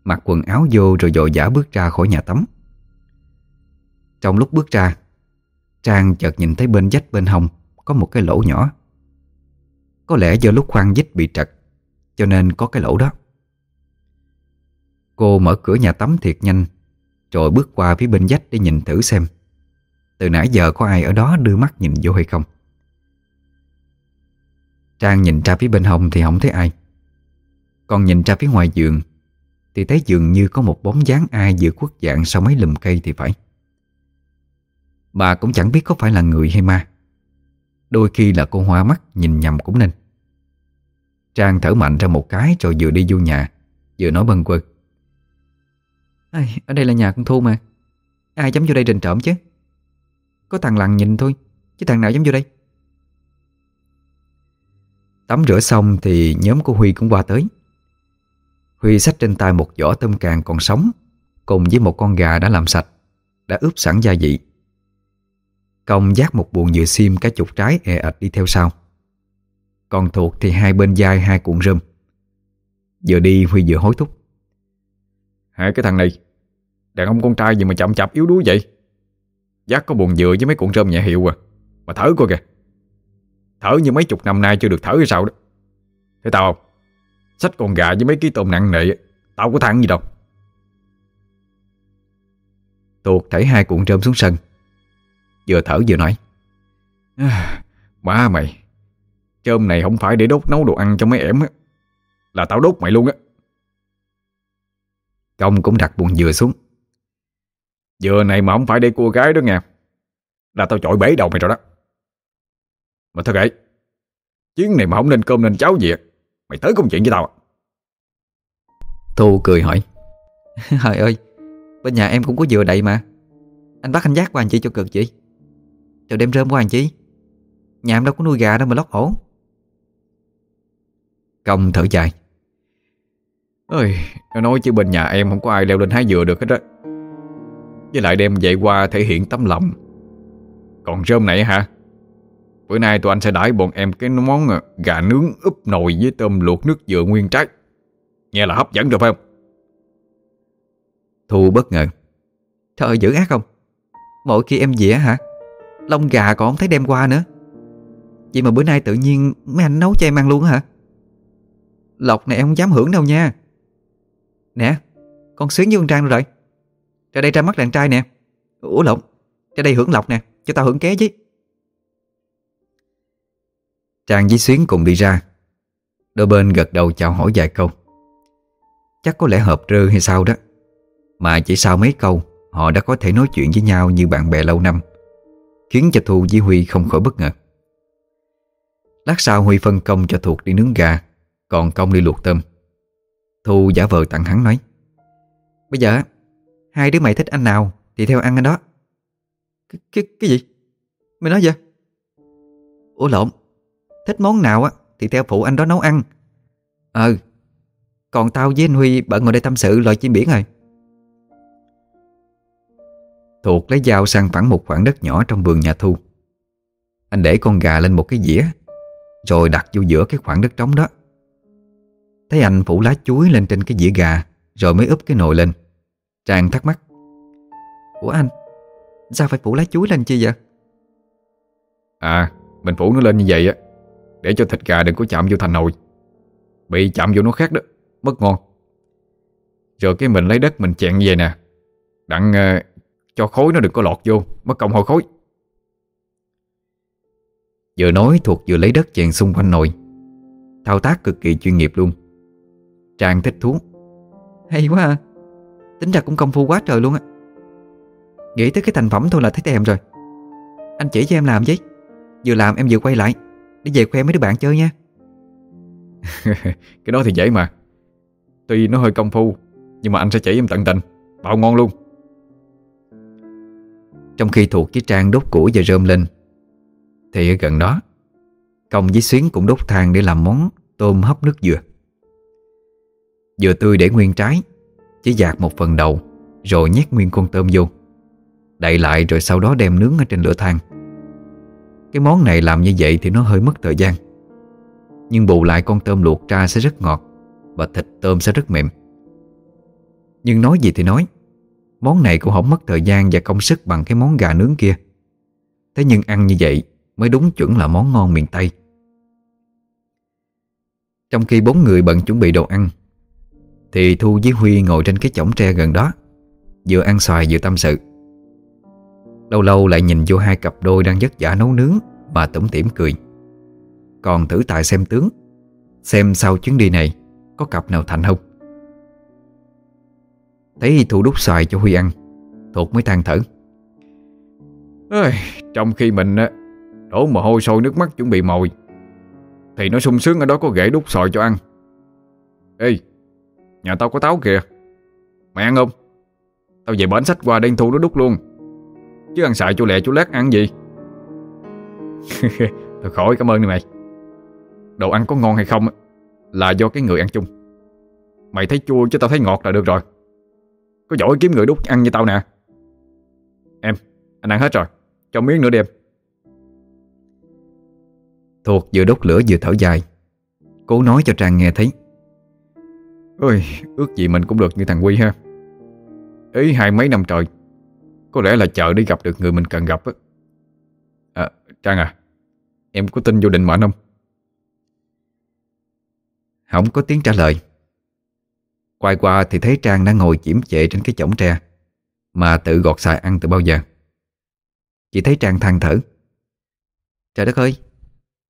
Speaker 1: Mặc quần áo vô rồi dội dã bước ra khỏi nhà tắm. Trong lúc bước ra, Trang chợt nhìn thấy bên dách bên hông Có một cái lỗ nhỏ. Có lẽ do lúc khoan dích bị trật, Cho nên có cái lỗ đó. Cô mở cửa nhà tắm thiệt nhanh, Rồi bước qua phía bên dách để nhìn thử xem từ nãy giờ có ai ở đó đưa mắt nhìn vô hay không? Trang nhìn ra phía bên hông thì không thấy ai. Còn nhìn ra phía ngoài giường Thì thấy dường như có một bóng dáng ai giữa khuất dạng sau mấy lùm cây thì phải. Bà cũng chẳng biết có phải là người hay ma. Đôi khi là cô hoa mắt nhìn nhầm cũng nên. Trang thở mạnh ra một cái rồi vừa đi vô nhà, Vừa nói bần quơ. Ở đây là nhà con Thu mà. Ai dám vô đây rình trộm chứ? Có thằng lặng nhìn thôi, Chứ thằng nào dám vô đây. Tắm rửa xong thì nhóm của Huy cũng qua tới. Huy xách trên tay một giỏ tôm càng còn sống, Cùng với một con gà đã làm sạch, Đã ướp sẵn gia vị. Công giác một buồn dừa xiêm cái chục trái e ạch đi theo sau. Còn thuộc thì hai bên dai hai cuộn rơm. Vừa đi, Huy vừa hối thúc.
Speaker 2: Hai cái thằng này, Đàn ông con trai gì mà chậm chạp yếu đuối vậy? Giác có buồn dừa với mấy cuộn rơm nhẹ hiệu à. Mà thở coi kìa. Thở như mấy chục năm nay chưa được thở hay sao đó. Thế tao không? Sách con gà với mấy ký tôm nặng nề Tao có thằng gì đâu.
Speaker 1: Tuột thảy hai cuộn rơm xuống sân. Vừa thở vừa nói.
Speaker 2: À, Má mày Trơm này không phải để đốt nấu đồ ăn cho mấy ẻm á. Là tao đốt mày luôn á.
Speaker 1: Công cũng đặt buồn dừa xuống.
Speaker 2: Vừa này mà không phải để cua gái đó nghe Là tao chọi bể đầu mày rồi đó. Mà thôi kệ Chuyến này mà không nên cơm nên cháo gì Mày tới công chuyện với tao à.
Speaker 1: Thu cười hỏi Trời ơi Bên nhà em cũng có dừa đầy mà. Anh bắt anh giác qua anh chị cho cực chị Rồi đem rơm của anh chị Nhà em đâu có nuôi gà đâu mà lót ổ Công thở dài
Speaker 2: Ơi, nó nói chứ bên nhà em không có ai leo lên hái dừa được hết á. Với lại đem vậy qua thể hiện tấm lòng. Còn rơm này hả? Bữa nay tụi anh sẽ đãi bọn em cái món à, gà nướng úp nồi với tôm luộc nước dừa nguyên trái. Nghe là hấp dẫn rồi phải không?
Speaker 1: Thu bất ngờ. Trời ơi, dữ ác không? Mỗi khi em dĩa hả? Lông gà còn không thấy đem qua nữa. Vậy mà bữa nay tự nhiên mấy anh nấu cho em ăn luôn hả? Lộc này em không dám hưởng đâu nha. Nè Con xuyến với con Trang rồi. Ra đây ra mắt đàn trai nè. Ủa lộn Ra đây hưởng lộc nè, Cho tao hưởng ké chứ Trang với Xuyến cùng đi ra. Đôi bên gật đầu chào hỏi vài câu. Chắc có lẽ hợp rơ hay sao đó. Mà chỉ sau mấy câu, Họ đã có thể nói chuyện với nhau như bạn bè lâu năm, Khiến cho Thu với Huy không khỏi bất ngờ. Lát sau Huy phân công cho Thuộc đi nướng gà, Còn Công đi luộc tôm. Thu giả vờ tặng hắn nói, Bây giờ Hai đứa mày thích anh nào Thì theo ăn anh đó. Cái, cái, cái gì? Mày nói gì Ủa lộn Thích món nào á Thì theo phụ anh đó nấu ăn. Ờ Còn tao với anh Huy bận ngồi đây tâm sự loài chim biển rồi. Thuộc lấy dao sang phẳng một khoảng đất nhỏ trong vườn nhà Thu. Anh để con gà lên một cái dĩa Rồi đặt vô giữa cái khoảng đất trống đó. Thấy anh phủ lá chuối lên trên cái dĩa gà Rồi mới úp cái nồi lên Trang thắc mắc. Ủa anh Sao phải phủ lá chuối lên chi vậy?
Speaker 2: À mình phủ nó lên như vậy á Để cho thịt gà đừng có chạm vô thành nồi. Bị chạm vô nó khác đó Mất ngon. Rồi cái mình lấy đất mình chẹn vậy nè Đặng uh, cho khối nó đừng có lọt vô Mất công hôi khối.
Speaker 1: Vừa nói thuộc vừa lấy đất chèn xung quanh nồi. Thao tác cực kỳ chuyên nghiệp luôn. Trang thích thú. Hay quá à Tính ra cũng công phu quá trời luôn á. Nghĩ tới cái thành phẩm thôi là thấy thèm rồi. Anh chỉ cho em làm chứ Vừa làm em vừa quay lại. Để về khoe mấy đứa bạn chơi nha.
Speaker 2: Cái đó thì dễ mà. Tuy nó hơi công phu Nhưng mà anh sẽ chỉ em tận tình. Bảo ngon luôn.
Speaker 1: Trong khi thuộc với Trang đốt củi và rơm lên Thì ở gần đó Công với Xuyến cũng đốt than để làm món Tôm hấp nước dừa. Dừa tươi để nguyên trái chỉ dạt một phần đầu, Rồi nhét nguyên con tôm vô. Đậy lại rồi sau đó đem nướng ở trên lửa than. Cái món này làm như vậy thì nó hơi mất thời gian. Nhưng bù lại con tôm luộc ra sẽ rất ngọt Và thịt tôm sẽ rất mềm. Nhưng nói gì thì nói, Món này cũng không mất thời gian và công sức bằng cái món gà nướng kia. Thế nhưng ăn như vậy mới đúng chuẩn là món ngon miền Tây. Trong khi bốn người bận chuẩn bị đồ ăn thì Thu với Huy ngồi trên cái chổng tre gần đó Vừa ăn xoài vừa tâm sự. Lâu lâu lại nhìn vô hai cặp đôi đang vất vả nấu nướng Mà tủm tỉm cười. Còn thử tài xem tướng Xem sau chuyến đi này Có cặp nào thành không? Thấy Thu đút xoài cho Huy ăn Thuộc mới than thở.
Speaker 2: Ơi, Trong khi mình đổ mồ hôi sôi nước mắt chuẩn bị mồi Thì nó sung sướng ở đó có ghệ đút xoài cho ăn. Ê Nhà tao có táo kìa. Mày ăn không? Tao về bến sách qua đen thu nó đút luôn. Chứ ăn xài chú lẹ chú lát ăn gì? Thôi khỏi, cảm ơn đi mày. Đồ ăn có ngon hay không Là do cái người ăn chung. Mày thấy chua chứ tao thấy ngọt là được rồi. Có giỏi kiếm người đút ăn như tao nè. Em, Anh ăn hết rồi. Cho miếng nữa đi em.
Speaker 1: Thuộc vừa đốt lửa vừa thở dài. Cố nói cho Trang nghe thấy
Speaker 2: Ôi, ước gì mình cũng được như thằng Quy ha. Ý hai mấy năm trời, Có lẽ là chờ để gặp được người mình cần gặp á. À Trang à Em có tin vô định mệnh không?
Speaker 1: Không có tiếng trả lời. Quay qua thì thấy Trang đang ngồi chiếm chệ trên cái chõng tre, Mà tự gọt xài ăn từ bao giờ. Chỉ thấy Trang than thở. Trời đất ơi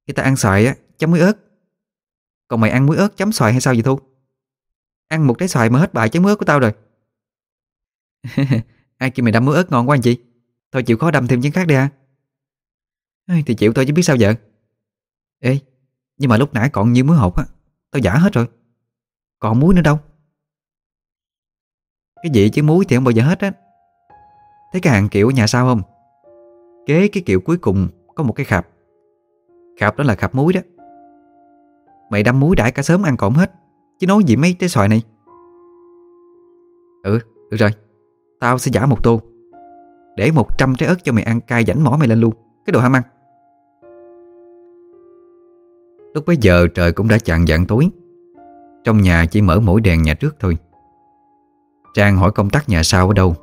Speaker 1: Người ta ăn xoài á, chấm muối ớt. Còn mày ăn muối ớt chấm xoài hay sao vậy Thu? Ăn một trái xoài mà hết bài chấm muối ớt của tao rồi. Ai kêu mày đâm muối ớt ngon quá anh chị? Thôi chịu khó đâm thêm chén khác đi ha Ê, Thì chịu tôi chứ biết sao vậy. Ê Nhưng mà lúc nãy còn nhiêu muối hột á Tao giả hết rồi. Còn muối nữa đâu? Cái gì chứ muối thì không bao giờ hết á. Thấy cái hàng kiểu ở nhà sao không? Kế cái kiểu cuối cùng Có một cái khạp. Khạp đó là khạp muối đó. Mày đâm muối đãi cả sớm ăn còn hết. Chứ nói gì mấy trái xoài này. Ừ được rồi. Tao sẽ giả một tô. Để 100 trái ớt cho mày ăn cay rảnh mỏ mày lên luôn. Cái đồ ham ăn. Lúc bấy giờ trời cũng đã chạng dạng tối. Trong nhà chỉ mở mỗi đèn nhà trước thôi. Trang hỏi công tắc nhà sau ở đâu,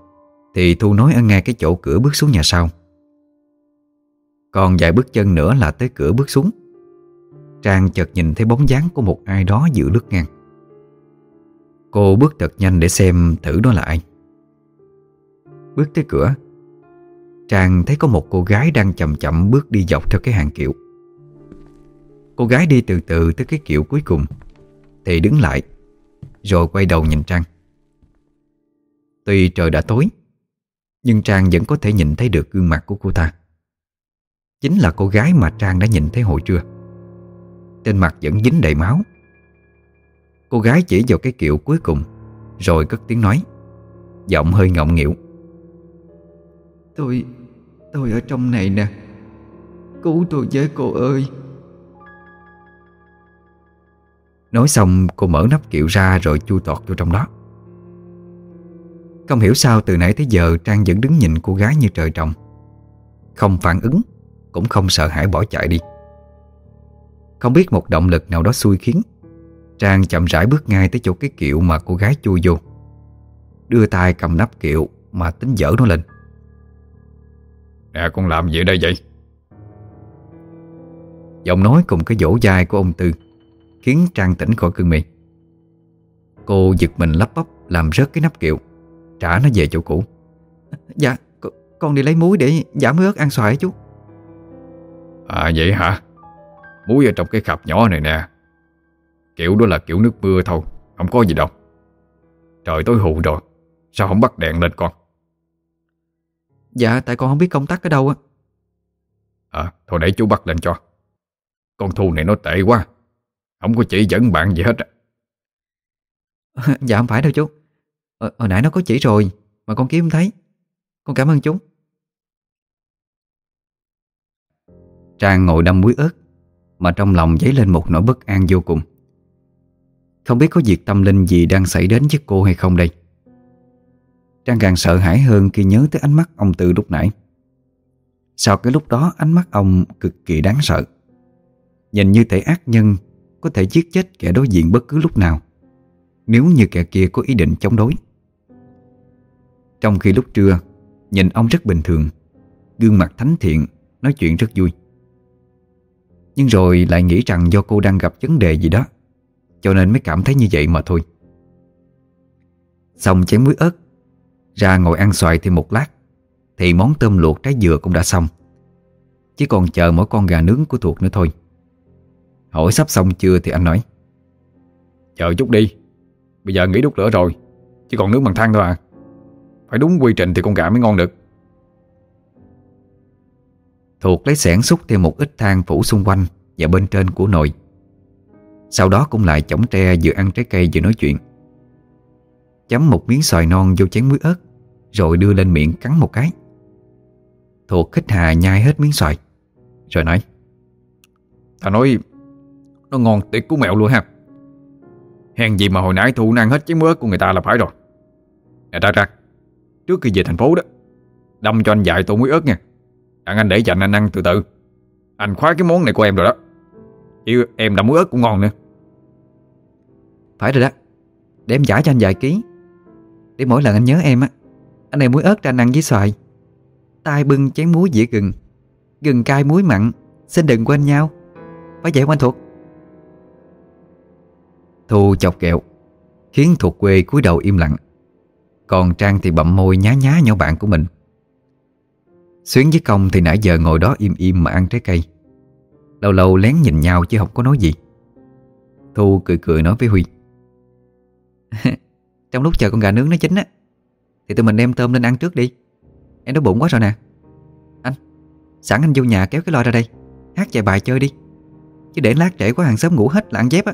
Speaker 1: Thì Thu nói ở ngay cái chỗ cửa bước xuống nhà sau. Còn vài bước chân nữa là tới cửa bước xuống. Trang chợt nhìn thấy bóng dáng của một ai đó dự lướt ngang. Cô bước thật nhanh để xem thử đó là ai. Bước tới cửa Trang thấy có một cô gái đang chậm chậm bước đi dọc theo cái hàng kiệu. Cô gái đi từ từ tới cái kiệu cuối cùng. Thì đứng lại, Rồi quay đầu nhìn Trang Tuy trời đã tối, Nhưng Trang vẫn có thể nhìn thấy được gương mặt của cô ta. Chính là cô gái mà Trang đã nhìn thấy hồi trưa. Trên mặt vẫn dính đầy máu. Cô gái chỉ vào cái kiệu cuối cùng Rồi cất tiếng nói. Giọng hơi ngọng nghịu. Tôi Tôi ở trong này nè. Cứu tôi với cô ơi. Nói xong cô mở nắp kiệu ra Rồi chui tọt vô trong đó. Không hiểu sao từ nãy tới giờ Trang vẫn đứng nhìn cô gái như trời trồng. Không phản ứng Cũng không sợ hãi bỏ chạy đi. Không biết một động lực nào đó xui khiến Trang chậm rãi bước ngay tới chỗ cái kiệu mà cô gái chui vô. Đưa tay cầm nắp kiệu mà tính dở nó lên.
Speaker 2: Nè con làm gì ở đây vậy?
Speaker 1: Giọng nói cùng cái dỗ dai của ông Tư Khiến Trang tỉnh khỏi cơn mê. Cô giật mình lắp bắp Làm rớt cái nắp kiệu Trả nó về chỗ cũ. Dạ con đi lấy muối để giảm ớt ăn xoài chú.
Speaker 2: À vậy hả? Muối ở trong cái khạp nhỏ này nè Kiểu đó là kiểu nước mưa thôi Không có gì đâu. Trời tối hù rồi Sao không bắt đèn lên con?
Speaker 1: Dạ tại con không biết công tắc ở đâu á.
Speaker 2: À thôi để chú bắt lên cho. Con Thu này nó tệ quá Không có chỉ dẫn bạn gì hết á.
Speaker 1: Dạ không phải đâu chú. Ờ, Hồi nãy nó có chỉ rồi Mà con kiếm không thấy. Con cảm ơn chú. Trang ngồi đâm muối ớt Mà trong lòng dấy lên một nỗi bất an vô cùng không biết có việc tâm linh gì đang xảy đến với cô hay không đây. Trang càng sợ hãi hơn khi nhớ tới ánh mắt ông Tư lúc nãy. Sau cái lúc đó, ánh mắt ông cực kỳ đáng sợ. Nhìn như thể ác nhân có thể giết chết kẻ đối diện bất cứ lúc nào, Nếu như kẻ kia có ý định chống đối. Trong khi lúc trưa, Nhìn ông rất bình thường, Gương mặt thánh thiện, Nói chuyện rất vui. Nhưng rồi lại nghĩ rằng do cô đang gặp vấn đề gì đó. Cho nên mới cảm thấy như vậy mà thôi. Xong chén muối ớt, ra ngồi ăn xoài thêm một lát, Thì món tôm luộc trái dừa cũng đã xong. Chỉ còn chờ mỗi con gà nướng của thuộc nữa thôi. Hỏi sắp xong chưa thì anh nói,
Speaker 2: Chờ chút đi, Bây giờ nghỉ đút lửa rồi, Chỉ còn nướng bằng than thôi à. Phải đúng quy trình thì con gà mới ngon được.
Speaker 1: Thuộc lấy xẻng xúc thêm một ít than phủ xung quanh Và bên trên của nồi. Sau đó cũng lại chổng tre vừa ăn trái cây vừa nói chuyện. Chấm một miếng xoài non vô chén muối ớt, Rồi đưa lên miệng cắn một cái. Thuộc khích hà nhai hết miếng xoài, Rồi nói,
Speaker 2: Ta nói, Nó ngon tuyệt của mẹo luôn ha. Hèn gì mà hồi nãy Thu năng hết chén muối ớt của người ta là phải rồi. Nè, ra ra, Trước khi về thành phố đó, Đâm cho anh dạy tô muối ớt nha. Đặng anh để dành anh ăn từ từ. Anh khoái cái món này của em rồi đó. Chứ em đã muối ớt cũng ngon nữa.
Speaker 1: Phải rồi đó. Để em giải cho anh vài ký. Để mỗi lần anh nhớ em á, Anh này muối ớt ra ăn với xoài. Tay bưng, chén muối dĩa gừng. Gừng cay, muối mặn. Xin đừng quên nhau. Phải vậy không anh Thuộc Thu chọc kẹo, Khiến Thuộc quê cúi đầu im lặng. Còn Trang thì bậm môi nhá nhá nhỏ bạn của mình. Xuyến với Công thì nãy giờ ngồi đó im im mà ăn trái cây. Lâu lâu lén nhìn nhau chứ không có nói gì. Thu cười cười nói với Huy. Trong lúc chờ con gà nướng nó chín á, Thì tụi mình đem tôm lên ăn trước đi. Em đói bụng quá rồi nè. Anh, Sẵn anh vô nhà kéo cái loa ra đây, Hát vài bài chơi đi. Chứ để lát trễ quá hàng xóm ngủ hết là ăn dép á.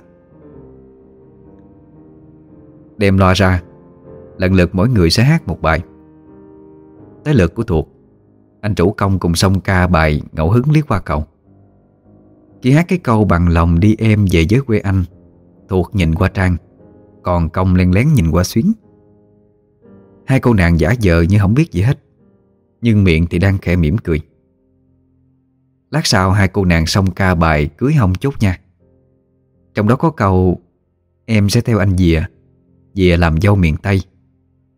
Speaker 1: Đem loa ra, Lần lượt mỗi người sẽ hát một bài. Tới lượt của thuộc, Anh chủ công cùng song ca bài ngẫu hứng liếc qua cậu Chỉ hát cái câu bằng lòng đi em về với quê anh, Thuộc nhìn qua Trang còn công len lén nhìn qua Xuyến. Hai cô nàng giả vờ như không biết gì hết, Nhưng miệng thì đang khẽ mỉm cười. Lát sau hai cô nàng xong ca bài cưới hông chút nha. Trong đó có câu, Em sẽ theo anh dìa Dìa làm dâu miền Tây.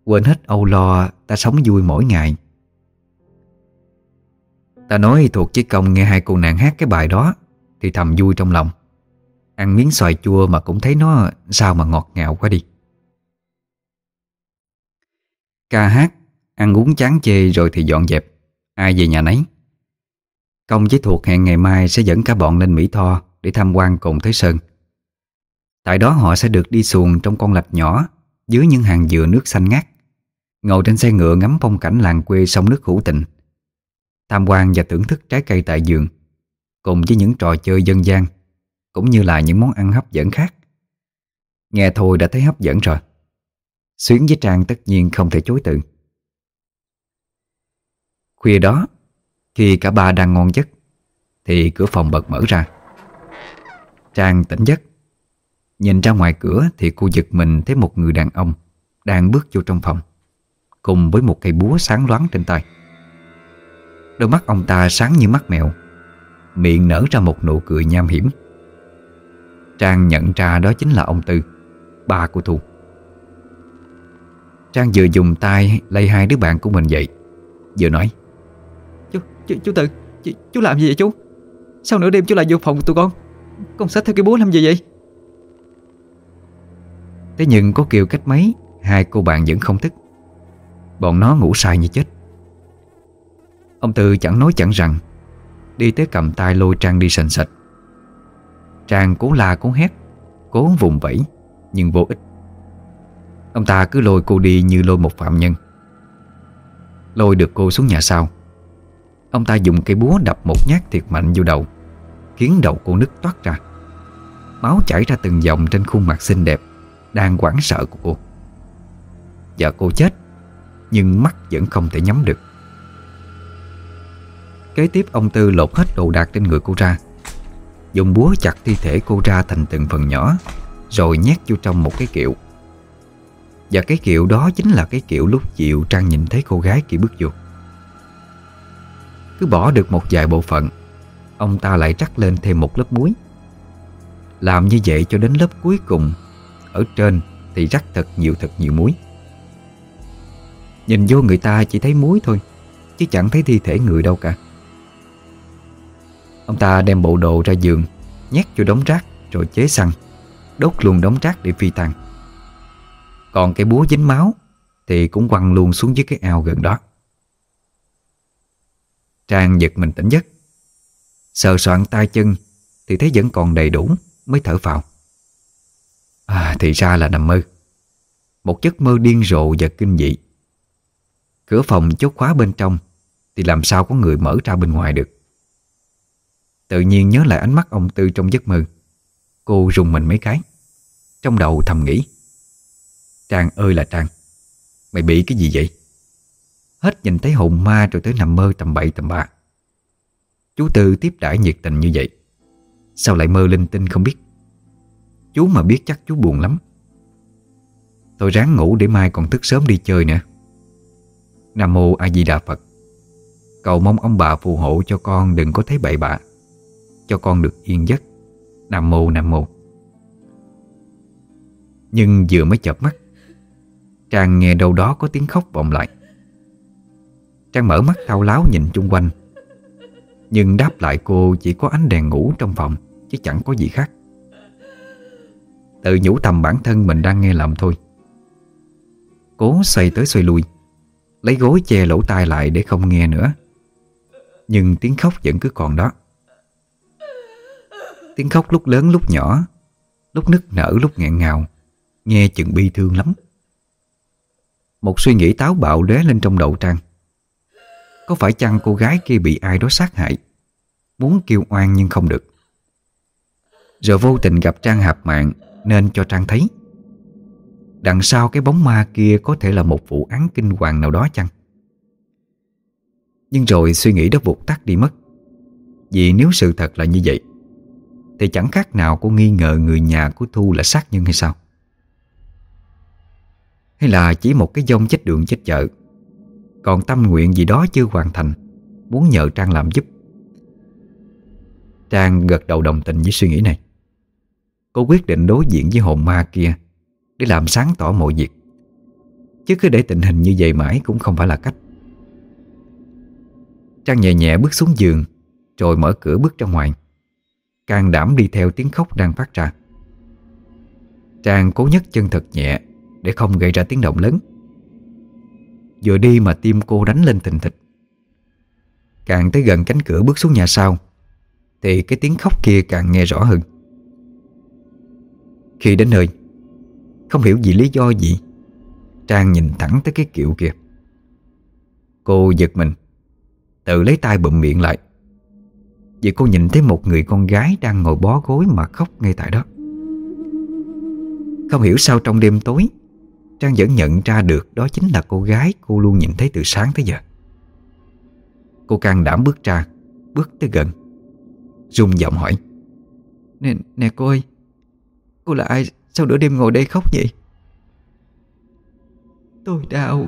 Speaker 1: Quên hết âu lo, Ta sống vui mỗi ngày. Ta nói thuộc chí công nghe hai cô nàng hát cái bài đó Thì thầm vui trong lòng. Ăn miếng xoài chua mà cũng thấy nó Sao mà ngọt ngào quá đi. Ca hát, Ăn uống chán chê rồi thì dọn dẹp. Ai về nhà nấy. Công với thuộc hẹn ngày mai sẽ dẫn cả bọn lên Mỹ Tho Để tham quan cùng Thế Sơn. Tại đó họ sẽ được đi xuồng trong con lạch nhỏ, Dưới những hàng dừa nước xanh ngát. Ngồi trên xe ngựa ngắm phong cảnh làng quê sông nước hữu tình. Tham quan và thưởng thức trái cây tại giường Cùng với những trò chơi dân gian. Cũng như là những món ăn hấp dẫn khác. Nghe thôi đã thấy hấp dẫn rồi. Xuyến với Trang tất nhiên không thể chối từ. Khuya đó, Khi cả ba đang ngon giấc, Thì cửa phòng bật mở ra. Trang tỉnh giấc. Nhìn ra ngoài cửa thì cô giật mình thấy một người đàn ông Đang bước vô trong phòng, Cùng với một cây búa sáng loáng trên tay. Đôi mắt ông ta sáng như mắt mèo, Miệng nở ra một nụ cười nham hiểm. Trang nhận ra đó chính là ông Tư Ba của Thu. Trang vừa dùng tay lay hai đứa bạn của mình dậy Vừa nói
Speaker 3: Chú, chú, chú Tư chú, chú làm gì vậy chú? Sao nửa đêm chú lại vô phòng của tụi con Con xách theo cái búa làm gì vậy?
Speaker 1: Thế nhưng có kêu cách mấy Hai cô bạn vẫn không thức. Bọn nó ngủ sai như chết. Ông Tư chẳng nói chẳng rằng Đi tới cầm tay lôi Trang đi sành sạch Trang cố la cố hét, Cố vùng vẫy, Nhưng vô ích. Ông ta cứ lôi cô đi như lôi một phạm nhân. Lôi được cô xuống nhà sau. Ông ta dùng cây búa đập một nhát thiệt mạnh vô đầu, Khiến đầu cô nứt toát ra. Máu chảy ra từng dòng trên khuôn mặt xinh đẹp, Đang quảng sợ của cô. Vợ cô chết, Nhưng mắt vẫn không thể nhắm được. Kế tiếp ông Tư lột hết đồ đạc trên người cô ra Dùng búa chặt thi thể cô ra thành từng phần nhỏ, Rồi nhét vô trong một cái kiệu. Và cái kiệu đó chính là cái kiệu lúc chịu Trang nhìn thấy cô gái kia bước vô. Cứ bỏ được một vài bộ phận, Ông ta lại rắc lên thêm một lớp muối. Làm như vậy cho đến lớp cuối cùng, Ở trên thì rắc thật nhiều thật nhiều muối. Nhìn vô người ta chỉ thấy muối thôi, Chứ chẳng thấy thi thể người đâu cả. Ông ta đem bộ đồ ra giường, Nhét vô đống rác, rồi chế xăng, Đốt luôn đống rác để phi tàn Còn cái búa dính máu Thì cũng quăng luôn xuống dưới cái ao gần đó. Trang giật mình tỉnh giấc. Sờ soạn tay chân Thì thấy vẫn còn đầy đủ Mới thở phào. À thì ra là nằm mơ. Một giấc mơ điên rồ và kinh dị. Cửa phòng chốt khóa bên trong Thì làm sao có người mở ra bên ngoài được? Tự nhiên nhớ lại ánh mắt ông Tư trong giấc mơ. Cô rùng mình mấy cái. Trong đầu thầm nghĩ. Trang ơi là Trang. Mày bị cái gì vậy? Hết nhìn thấy hồn ma rồi tới nằm mơ tầm bậy tầm bạ. Chú Tư tiếp đãi nhiệt tình như vậy. Sao lại mơ linh tinh không biết? Chú mà biết chắc chú buồn lắm. Tôi ráng ngủ để mai còn thức sớm đi chơi nữa. Nam Mô A Di Đà Phật. Cầu mong ông bà phù hộ cho con đừng có thấy bậy bạ. Cho con được yên giấc. Nam Mô Nam Mô. Nhưng vừa mới chợp mắt, Trang nghe đâu đó có tiếng khóc vọng lại. Trang mở mắt thao láo nhìn chung quanh, Nhưng đáp lại cô chỉ có ánh đèn ngủ trong phòng, Chứ chẳng có gì khác. Tự nhủ thầm bản thân mình đang nghe lầm thôi. Cố xoay tới xoay lui, Lấy gối che lỗ tai lại để không nghe nữa. Nhưng tiếng khóc vẫn cứ còn đó. Tiếng khóc lúc lớn lúc nhỏ, Lúc nức nở lúc nghẹn ngào, Nghe chừng bi thương lắm. Một suy nghĩ táo bạo lóe lên trong đầu Trang. Có phải chăng cô gái kia bị ai đó sát hại? Muốn kêu oan nhưng không được. Rồi vô tình gặp Trang hạp mạng Nên cho Trang thấy. Đằng sau cái bóng ma kia có thể là một vụ án kinh hoàng nào đó chăng? Nhưng rồi suy nghĩ đó vụt tắt đi mất. Vì nếu sự thật là như vậy thì chẳng khác nào cô nghi ngờ người nhà của Thu là sát nhân hay sao? Hay là chỉ một cái dông chết đường chết chợ? Còn tâm nguyện gì đó chưa hoàn thành, Muốn nhờ Trang làm giúp. Trang gật đầu đồng tình với suy nghĩ này. Cô quyết định đối diện với hồn ma kia Để làm sáng tỏ mọi việc. Chứ cứ để tình hình như vậy mãi Cũng không phải là cách. Trang nhẹ nhẹ bước xuống giường, Rồi mở cửa bước ra ngoài. Càng đảm đi theo tiếng khóc đang phát ra. Trang cố nhấc chân thật nhẹ Để không gây ra tiếng động lớn. Vừa đi mà tim cô đánh lên thình thịch. Càng tới gần cánh cửa bước xuống nhà sau, Thì cái tiếng khóc kia càng nghe rõ hơn. Khi đến nơi, Không hiểu vì lý do gì, Trang nhìn thẳng tới cái kiệu kia. Cô giật mình, Tự lấy tay bụm miệng lại. Vì cô nhìn thấy một người con gái Đang ngồi bó gối mà khóc ngay tại đó. Không hiểu sao trong đêm tối Trang vẫn nhận ra được Đó chính là cô gái cô luôn nhìn thấy từ sáng tới giờ. Cô can đảm bước ra Bước tới gần. Rung giọng hỏi
Speaker 3: Nè, nè cô ơi Cô là ai? Sao nửa đêm ngồi đây khóc vậy? Tôi đau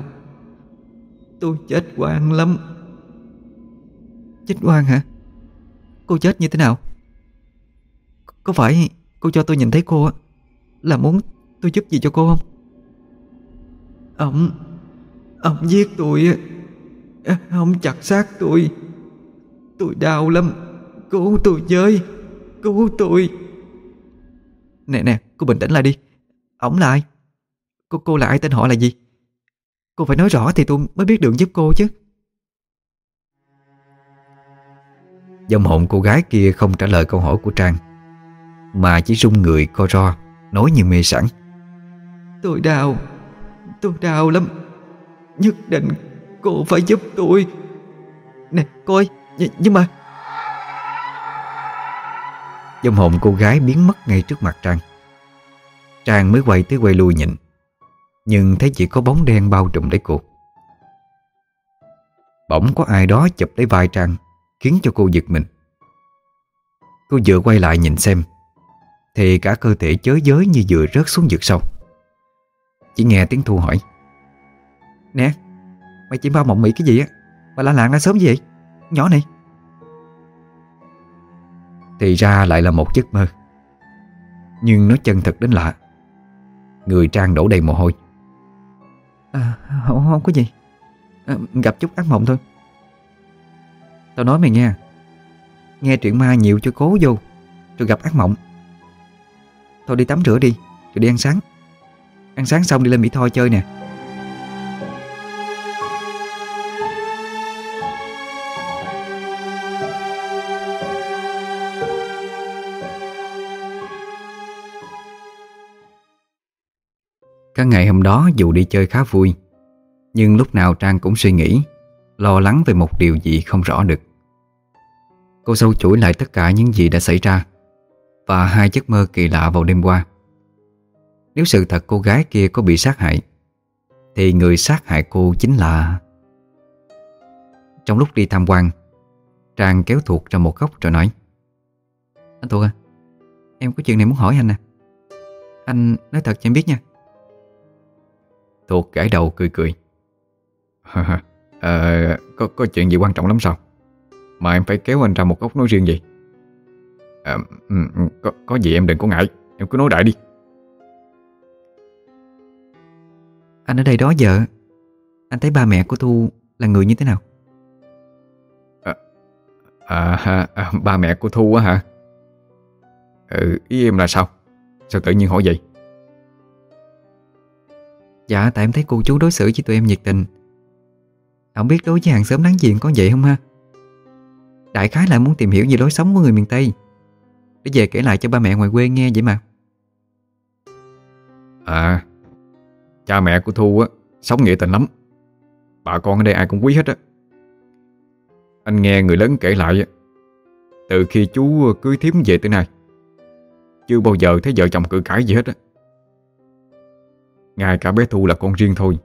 Speaker 3: Tôi chết oan lắm. Chết oan hả? Cô chết như thế nào? Có phải cô cho tôi nhìn thấy cô Là muốn tôi giúp gì cho cô không? Ông Ông giết tôi Ông chặt xác tôi. Tôi đau lắm, Cứu tôi với, Cứu tôi. Nè nè, cô bình tĩnh lại đi. Ông là ai? Cô cô là ai, tên họ là gì? Cô phải nói rõ thì tôi mới biết đường giúp cô chứ.
Speaker 1: Dòng hồn cô gái kia không trả lời câu hỏi của Trang Mà chỉ rung người co ro Nói như mê sẵn
Speaker 3: Tôi đau Tôi đau lắm. Nhất định cô phải giúp tôi. Nè cô ơi nh Nhưng mà
Speaker 1: Dòng hồn cô gái biến mất ngay trước mặt Trang. Trang mới quay tới quay lui nhìn Nhưng thấy chỉ có bóng đen bao trùm lấy cô. Bỗng có ai đó chụp lấy vai Trang Khiến cho cô giật mình. Cô vừa quay lại nhìn xem Thì cả cơ thể chới giới như vừa rớt xuống vực sâu. Chỉ nghe tiếng Thu hỏi
Speaker 3: Nè Mày chỉ bao mộng mị cái gì á? Mà la lạng ra sớm gì vậy? Nhỏ này.
Speaker 1: Thì ra lại là một giấc mơ Nhưng nó chân thật đến lạ. Người Trang đổ đầy mồ hôi.
Speaker 3: À, không, không có gì. À, Gặp chút ác mộng thôi. Tao nói mày nghe Nghe chuyện ma nhiều cho cố vô, Rồi gặp ác mộng. Thôi đi tắm rửa đi, Rồi đi ăn sáng. Ăn sáng xong đi lên Mỹ Tho chơi nè.
Speaker 1: Các ngày hôm đó dù đi chơi khá vui, Nhưng lúc nào Trang cũng suy nghĩ. Lo lắng về một điều gì không rõ được. Cô sâu chuỗi lại tất cả những gì đã xảy ra Và hai giấc mơ kỳ lạ vào đêm qua. Nếu sự thật cô gái kia có bị sát hại, Thì người sát hại cô chính là Trong lúc đi tham quan, Trang kéo thuộc ra một góc rồi nói,
Speaker 3: Anh Thuộc à Em có chuyện này muốn hỏi anh nè Anh nói thật cho em biết nha.
Speaker 1: Thuộc gãi đầu cười cười.
Speaker 2: à, có, có chuyện gì quan trọng lắm sao? Mà em phải kéo anh ra một góc nói riêng gì à, có, có gì em đừng có ngại. Em cứ nói đại đi.
Speaker 3: Anh ở đây đó giờ. Anh thấy ba mẹ của Thu là người như thế nào?
Speaker 2: À, à, à ba mẹ của Thu á hả? Ừ, ý em là sao? Sao tự nhiên hỏi vậy?
Speaker 3: Dạ tại em thấy cô chú đối xử với tụi em nhiệt tình không biết đối với hàng xóm láng giềng có vậy không ha? Đại khái là muốn tìm hiểu về lối sống của người miền Tây. Để về kể lại cho ba mẹ ngoài quê nghe vậy mà.
Speaker 2: À Cha mẹ của Thu á, Sống nghĩa tình lắm. Bà con ở đây ai cũng quý hết á. Anh nghe người lớn kể lại á, Từ khi chú cưới thiếm về tới nay, Chưa bao giờ thấy vợ chồng cự cãi gì hết á. Ngay cả bé Thu là con riêng thôi.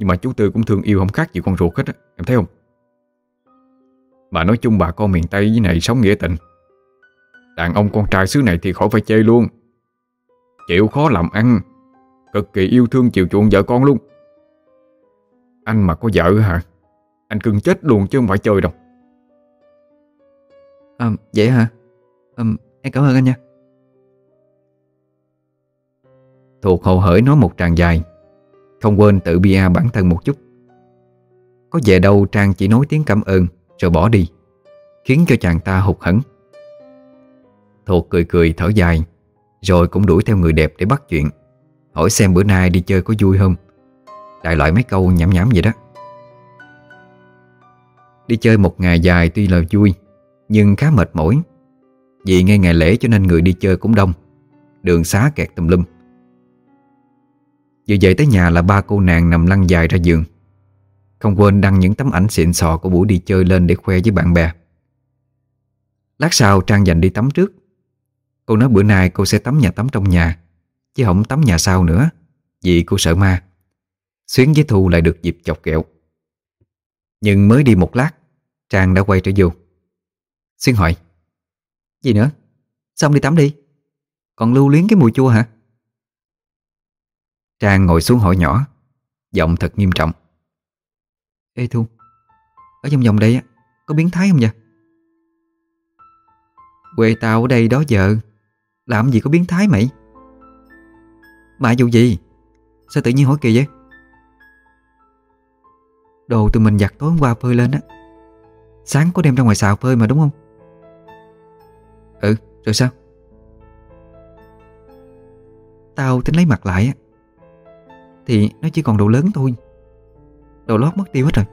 Speaker 2: Nhưng mà chú Tư cũng thương yêu không khác gì con ruột hết á Em thấy không? Mà nói chung bà con miền Tây với này sống nghĩa tình. Đàn ông con trai xứ này thì khỏi phải chê luôn. Chịu khó làm ăn Cực kỳ yêu thương chiều chuộng vợ con luôn. Anh mà có vợ hả? Anh cưng chết luôn chứ không phải chơi đâu.
Speaker 3: À, Vậy hả? À, Em cảm ơn anh nha.
Speaker 1: Thuộc hậu hởi nói một tràng dài không quên tự bia bản thân một chút. Có về đâu, Trang chỉ nói tiếng cảm ơn, Rồi bỏ đi, Khiến cho chàng ta hụt hẫng. Thuộc cười cười, thở dài, Rồi cũng đuổi theo người đẹp để bắt chuyện, Hỏi xem bữa nay đi chơi có vui không. Đại loại mấy câu nhảm nhảm vậy đó. Đi chơi một ngày dài tuy là vui, Nhưng khá mệt mỏi, Vì ngay ngày lễ cho nên người đi chơi cũng đông, Đường xá kẹt tùm lum. Vừa về tới nhà là ba cô nàng nằm lăn dài ra giường. Không quên đăng những tấm ảnh xịn sò của buổi đi chơi lên để khoe với bạn bè. Lát sau, Trang dành đi tắm trước. Cô nói bữa nay cô sẽ tắm nhà tắm trong nhà, Chứ không tắm nhà sau nữa, Vì cô sợ ma. Xuyến với Thu lại được dịp chọc kẹo. Nhưng mới đi một lát, Trang đã quay trở vô. Xuyến hỏi,
Speaker 3: Gì nữa? Xong đi tắm đi? Còn lưu luyến cái mùi chua hả?
Speaker 1: Trang ngồi xuống hỏi nhỏ. Giọng thật nghiêm trọng.
Speaker 3: Ê Thu, Ở trong vòng đây á, Có biến thái không vậy? Quê tao ở đây đó giờ, Làm gì có biến thái mày? Mà dù gì, Sao tự nhiên hỏi kỳ vậy? Đồ tụi mình giặt tối hôm qua phơi lên á. Sáng có đem ra ngoài xào phơi mà đúng không? Ừ rồi sao? Tao tính lấy mặt lại á. Thì nó chỉ còn đồ lớn thôi. Đồ lót mất tiêu hết rồi.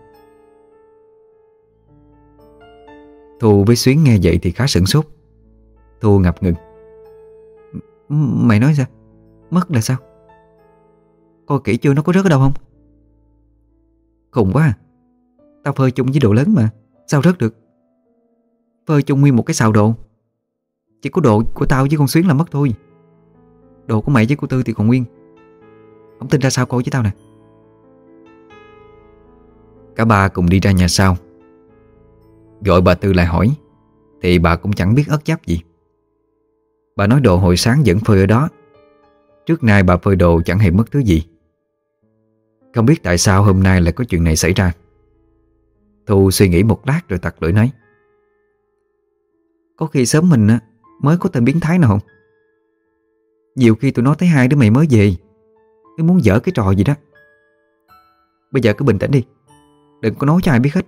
Speaker 1: Thu với Xuyến nghe vậy thì khá sửng sốt. Thu ngập ngừng.
Speaker 3: Mày nói sao? Mất là sao? Coi kỹ chưa, nó có rớt ở đâu không? Khùng quá à. Tao phơi chung với đồ lớn mà. Sao rớt được? Phơi chung nguyên một cái xào đồ. Chỉ có đồ của tao với con Xuyến là mất thôi. Đồ của mày với cô Tư thì còn nguyên. Không tin ra sao cô với tao nè?
Speaker 1: Cả ba cùng đi ra nhà sau. Gọi bà Tư lại hỏi, Thì bà cũng chẳng biết ớt giáp gì. Bà nói đồ hồi sáng vẫn phơi ở đó. Trước nay bà phơi đồ chẳng hề mất thứ gì. Không biết tại sao hôm nay lại có chuyện này xảy ra. Thu suy nghĩ một lát rồi tặc lưỡi nói.
Speaker 3: Có khi sớm mình á, mới có tên biến thái nào không? Nhiều khi tụi nó thấy hai đứa mày mới về cứ muốn dở cái trò gì đó. Bây giờ cứ bình tĩnh đi. Đừng có nói cho ai biết hết.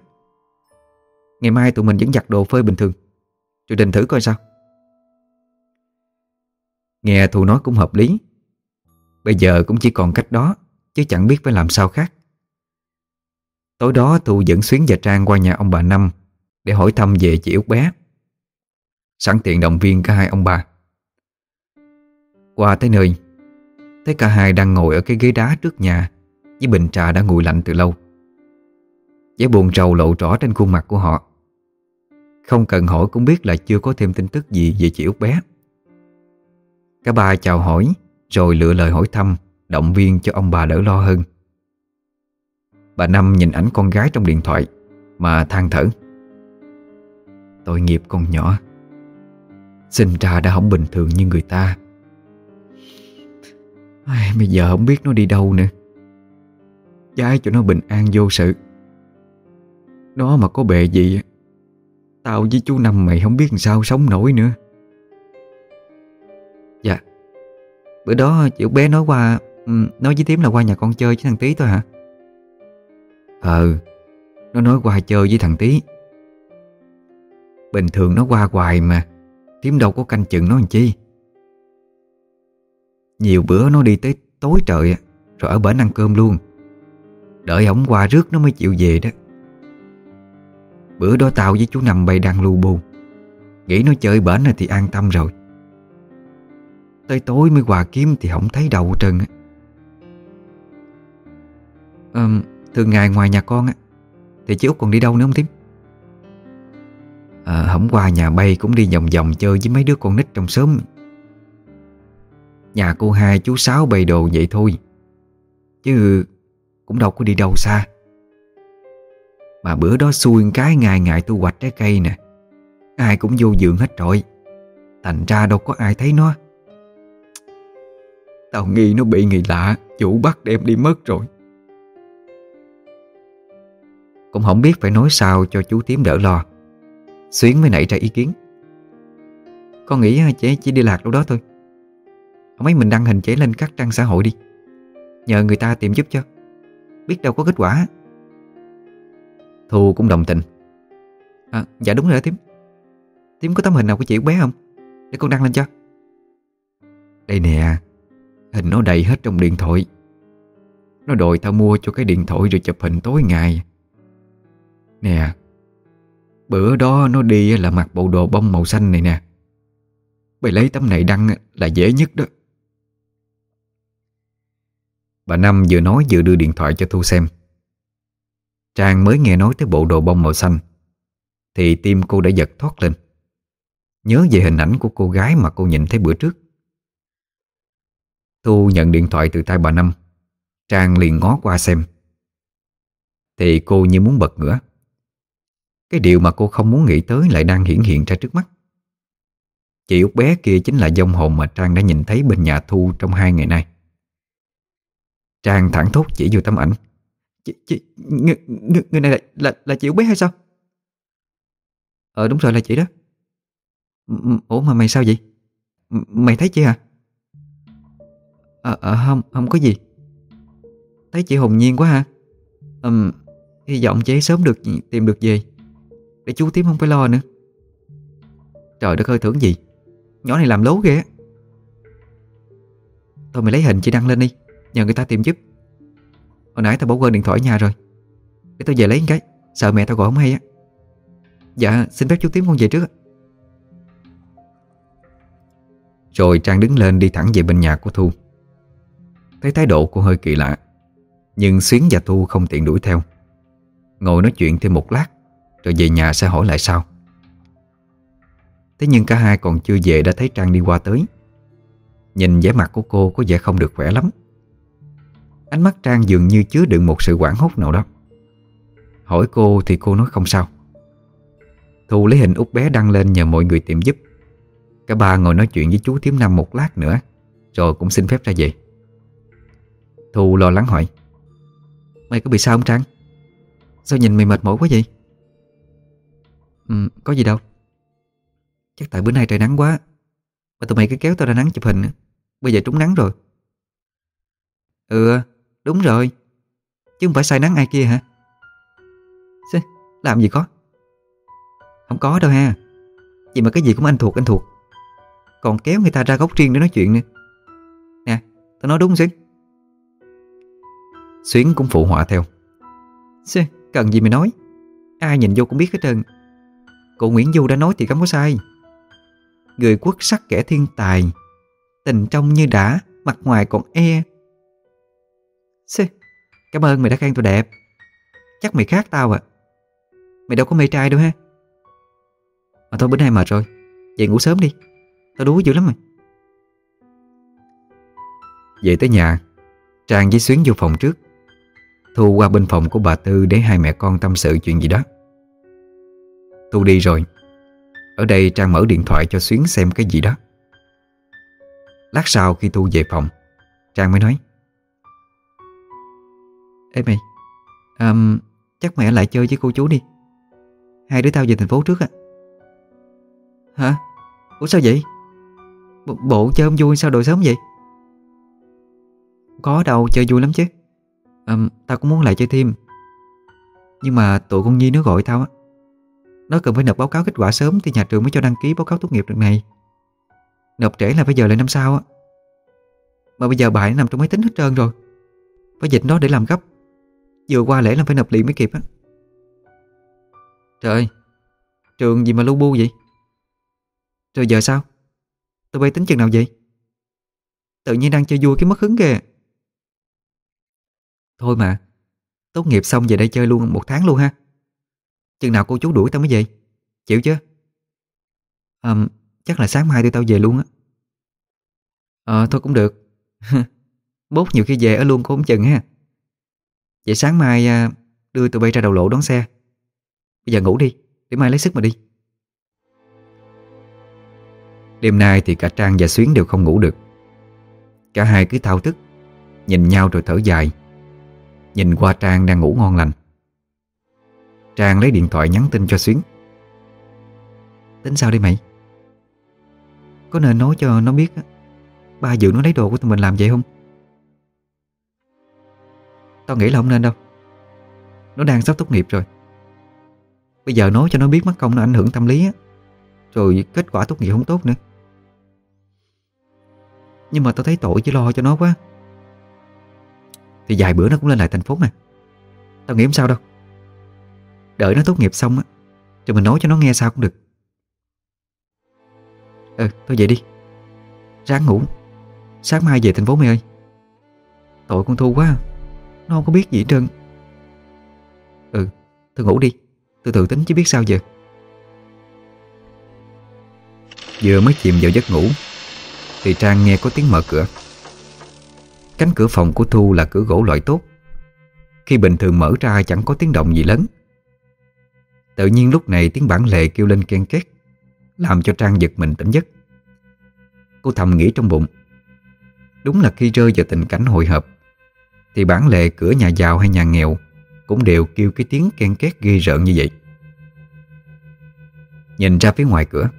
Speaker 3: Ngày mai tụi mình vẫn giặt đồ phơi bình thường. Rồi định thử coi sao.
Speaker 1: Nghe Thu nói cũng hợp lý. Bây giờ cũng chỉ còn cách đó, Chứ chẳng biết phải làm sao khác. Tối đó Thu dẫn Xuyến và Trang qua nhà ông bà Năm Để hỏi thăm về chị Út bé. Sẵn tiện động viên cả hai ông bà. Qua tới nơi Thấy cả hai đang ngồi ở cái ghế đá trước nhà, Với bình trà đã nguội lạnh từ lâu. Vẻ buồn rầu lộ rõ trên khuôn mặt của họ. Không cần hỏi cũng biết là chưa có thêm tin tức gì về chị Út bé. Cả ba chào hỏi, Rồi lựa lời hỏi thăm, Động viên cho ông bà đỡ lo hơn. Bà Năm nhìn ảnh con gái trong điện thoại, Mà than thở. Tội nghiệp con nhỏ. Sinh ra đã không bình thường như người ta. Ai, Bây giờ không biết nó đi đâu nữa. Trái cho nó bình an vô sự. Nó mà có bề gì Tao với chú Năm mày không biết làm sao sống nổi nữa.
Speaker 3: Dạ. Bữa đó chị bé nói qua ừ, Nói với Tiếm là qua nhà con chơi với thằng Tí thôi hả?
Speaker 1: Ờ. Nó nói qua chơi với thằng Tí Bình thường nó qua hoài mà. Tiếm đâu có canh chừng nó làm chi. Nhiều bữa nó đi tới tối trời Rồi ở bển ăn cơm luôn. Đợi ổng qua rước nó mới chịu về đó. Bữa đó tao với chú nằm bay đang lu bu. Nghĩ nó chơi bển thì an tâm rồi. Tới tối mới quà kiếm thì không thấy đầu trần á.
Speaker 3: À, Thường ngày ngoài nhà con á Thì chú Út còn đi đâu nữa không Tím?
Speaker 1: À, Hôm qua nhà bay cũng đi vòng vòng chơi với mấy đứa con nít trong xóm. Nhà cô hai, chú Sáu bày đồ vậy thôi. Chứ cũng đâu có đi đâu xa. Mà bữa đó xui cái, ngày ngày thu hoạch trái cây nè. Ai cũng vô giường hết rồi
Speaker 3: Thành ra đâu có ai thấy nó. Tao nghi nó bị người lạ, Chủ bắt đem đi mất rồi. Cũng không biết phải nói sao cho chú Tím đỡ lo. Xuyến mới nảy ra ý kiến. Con nghĩ chế chỉ đi lạc đâu đó thôi. Mấy mình đăng hình chế lên các trang xã hội đi. Nhờ người ta tìm giúp cho. Biết đâu có kết quả. Thu cũng đồng tình. À, Dạ đúng rồi đó Tím. Tím có tấm hình nào của chị bé không? Để con đăng lên cho. Đây nè Hình nó đầy hết trong điện thoại. Nó đòi tao mua cho cái điện thoại rồi chụp hình tối ngày. Nè Bữa đó nó đi là mặc bộ đồ bông màu xanh này nè. Mày lấy tấm này đăng là dễ nhất đó. Bà Năm vừa nói vừa đưa điện thoại cho Thu xem. Trang mới nghe nói tới bộ đồ bông màu xanh, Thì tim cô đã giật thoát lên. Nhớ về hình ảnh của cô gái mà cô nhìn thấy bữa trước. Thu nhận điện thoại từ tay bà Năm. Trang liền ngó qua xem. Thì cô như muốn bật ngửa. Cái điều mà cô không muốn nghĩ tới lại đang hiển hiện ra trước mắt. Chị út bé kia chính là dông hồn mà Trang đã nhìn thấy bên nhà Thu trong hai ngày nay. Trang thẳng thốt chỉ vô tấm ảnh. Chị, chị, người, người, người này là, là, là chị út bé hay sao? Ờ đúng rồi là chị đó. Ủa mà mày sao vậy? Mày thấy chị à? Ờ à, không, không có gì. Thấy chị hồn nhiên quá ha Ừm, Hy vọng chị ấy sớm được tìm được về. Để chú Tím không phải lo nữa. Trời đất ơi thưởng gì? Nhỏ này làm lố ghê Thôi mày lấy hình chị đăng lên đi. Nhờ người ta tìm giúp. Hồi nãy tao bỏ quên điện thoại nhà rồi. Để tao về lấy cái, Sợ mẹ tao gọi không hay á. Dạ xin phép chú Tím con về trước Rồi Trang đứng lên đi thẳng về bên nhà của Thu. Thấy thái độ cô hơi kỳ lạ, Nhưng Xuyến và Thu không tiện đuổi theo. Ngồi nói chuyện thêm một lát, Rồi về nhà sẽ hỏi lại sau. Thế nhưng cả hai còn chưa về đã thấy Trang đi qua tới. Nhìn vẻ mặt của cô có vẻ không được khỏe lắm. Ánh mắt Trang dường như chứa đựng một sự quảng hốt nào đó. Hỏi cô thì cô nói không sao. Thu lấy hình út bé đăng lên nhờ mọi người tìm giúp. Cả ba ngồi nói chuyện với chú Tiếm Năm một lát nữa, Rồi cũng xin phép ra về. Thu lo lắng hỏi, Mày có bị sao không Trang? Sao nhìn mày mệt mỏi quá vậy? Ừ có gì đâu. Chắc tại bữa nay trời nắng quá, Mà tụi mày cứ kéo tao ra nắng chụp hình. Bây giờ trúng nắng rồi. Ừ đúng rồi. Chứ không phải sai nắng ai kia hả? Xê, Làm gì có? Không có đâu ha. Vậy mà cái gì cũng anh thuộc anh thuộc. Còn kéo người ta ra góc riêng để nói chuyện nữa. Nè tao nói đúng xuyến Xuyến cũng phụ họa theo. Xê, Cần gì mày nói? Ai nhìn vô cũng biết hết trơn. Cụ Nguyễn Du đã nói thì không có sai. Người quốc sắc kẻ thiên tài Tình trong như đã Mặt ngoài còn e Xê, Cảm ơn mày đã khen tôi đẹp. Chắc mày khác tao à. Mày đâu có mê trai đâu ha. Mà thôi bữa nay mệt rồi. Về ngủ sớm đi. Tao đuối dữ lắm mày. Về tới nhà Trang với Xuyến vô phòng trước. Thu qua bên phòng của bà Tư Để hai mẹ con tâm sự chuyện gì đó. Thu đi rồi. Ở đây Trang mở điện thoại cho Xuyến xem cái gì đó. Lát sau khi Thu về phòng Trang mới nói Ê mày à, Chắc mẹ lại chơi với cô chú đi. Hai đứa tao về thành phố trước á. Hả? Ủa sao vậy? B bộ chơi không vui sao đội sớm vậy? Có đâu chơi vui lắm chứ. À, Tao cũng muốn lại chơi thêm. Nhưng mà tụi con Nhi nó gọi tao á. Nó cần phải nộp báo cáo kết quả sớm Thì nhà trường mới cho đăng ký báo cáo tốt nghiệp lần này. Nộp trễ là bây giờ lại năm sau á. Mà bây giờ bài nó nằm trong máy tính hết trơn rồi. Phải dịch nó để làm gấp. Vừa qua lễ là phải nộp liền mới kịp á. Trời Trường gì mà lu bu vậy? Rồi giờ sao? Tụi bay tính chừng nào vậy? Tự nhiên đang chơi vui cái mất hứng kìa Thôi mà Tốt nghiệp xong về đây chơi luôn một tháng luôn ha. Chừng nào cô chú đuổi tao mới về. Chịu chứ, à, Chắc là sáng mai tụi tao về luôn á. Ờ thôi cũng được. Bốt nhiều khi về ở luôn cũng không chừng ha. Vậy sáng mai à, đưa tụi bay ra đầu lộ đón xe. Bây giờ ngủ đi, Để mai lấy sức mà đi.
Speaker 1: Đêm nay thì cả Trang và Xuyến đều không ngủ được. Cả hai cứ thao thức, Nhìn nhau rồi thở dài. Nhìn qua Trang đang ngủ ngon lành. Trang lấy điện thoại nhắn tin cho Xuyến. Tính sao đi mày? Có nên nói cho nó biết Ba dự nó lấy đồ của tụi mình làm vậy không? Tao nghĩ là không nên đâu. Nó đang sắp tốt nghiệp rồi. Bây giờ nói cho nó biết mất công nó ảnh hưởng tâm lý á. Rồi kết quả tốt nghiệp không tốt nữa. Nhưng mà tao thấy tội chứ lo cho nó quá. Thì vài bữa nó cũng lên lại thành phố mà. Tao nghĩ không sao đâu. Đợi nó tốt nghiệp xong á, Rồi mình nói cho nó nghe sao cũng được. Ừ thôi vậy đi. Ráng ngủ. Sáng mai về thành phố mày ơi. Tội con Thu quá à. Nó không có biết gì hết trơn. Ừ thôi ngủ đi. Từ từ tính chứ biết sao giờ. Vừa mới chìm vào giấc ngủ, Thì Trang nghe có tiếng mở cửa. Cánh cửa phòng của Thu là cửa gỗ loại tốt. Khi bình thường mở ra chẳng có tiếng động gì lớn. Tự nhiên lúc này tiếng bản lệ kêu lên ken két, Làm cho Trang giật mình tỉnh giấc. Cô thầm nghĩ trong bụng, Đúng là khi rơi vào tình cảnh hồi hộp thì bản lề cửa nhà giàu hay nhà nghèo Cũng đều kêu cái tiếng ken két ghê rợn như vậy. Nhìn ra phía ngoài cửa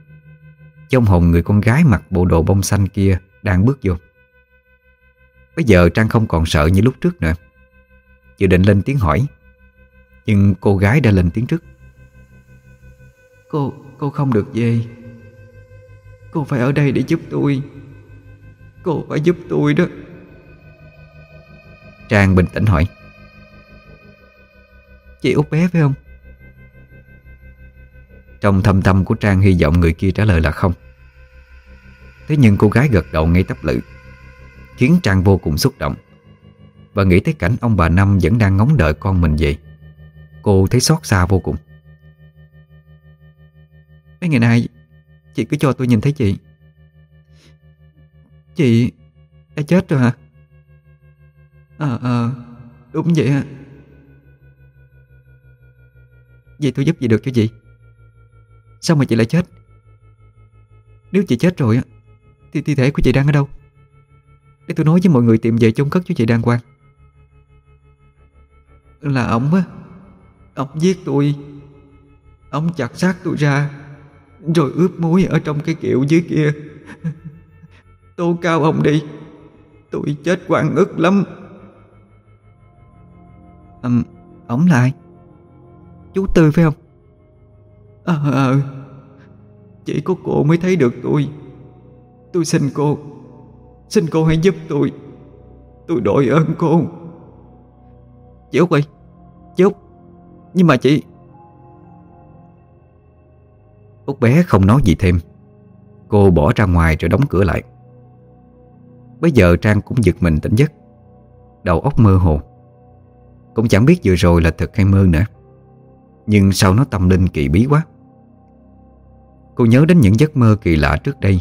Speaker 1: Trong hồn người con gái mặc bộ đồ bông xanh kia Đang bước vô. Bây giờ Trang không còn sợ như lúc trước nữa. Dự định lên tiếng hỏi Nhưng cô gái đã lên tiếng trước.
Speaker 3: Cô, cô không được về. Cô phải ở đây để giúp tôi. Cô phải giúp tôi đó.
Speaker 1: Trang bình tĩnh hỏi.
Speaker 3: Chị út bé phải không?
Speaker 1: Trong thâm tâm của Trang hy vọng người kia trả lời là không. Thế nhưng cô gái gật đầu ngay tấp lự, Khiến Trang vô cùng xúc động. Và nghĩ tới cảnh ông bà Năm vẫn đang ngóng đợi con mình về, Cô thấy xót xa vô cùng.
Speaker 3: Mấy ngày nay, Chị cứ cho tôi nhìn thấy chị. Chị đã chết rồi hả? Ờ ờ Đúng vậy ạ Vậy tôi giúp gì được cho chị? Sao mà chị lại chết? Nếu chị chết rồi Thì thi thể của chị đang ở đâu? Để tôi nói với mọi người tìm về chôn cất cho chị đàng hoàng. Là ông á Ông giết tôi. Ông chặt xác tôi ra, Rồi ướp muối ở trong cái kiệu dưới kia. Tố cao ông đi. Tôi chết quan ức lắm um, Ổng là ai? Chú Tư phải không? Ờ à, à, Chỉ có cô mới thấy được tôi. Tôi xin cô Xin cô hãy giúp tôi. Tôi đội ơn cô. Chị Út ơi Chị Út. Nhưng mà chị
Speaker 1: Út bé không nói gì thêm. Cô bỏ ra ngoài rồi đóng cửa lại. Bây giờ Trang cũng giật mình tỉnh giấc. Đầu óc mơ hồ. Cũng chẳng biết vừa rồi là thật hay mơ nữa. Nhưng sao nó tâm linh kỳ bí quá? Cô nhớ đến những giấc mơ kỳ lạ trước đây,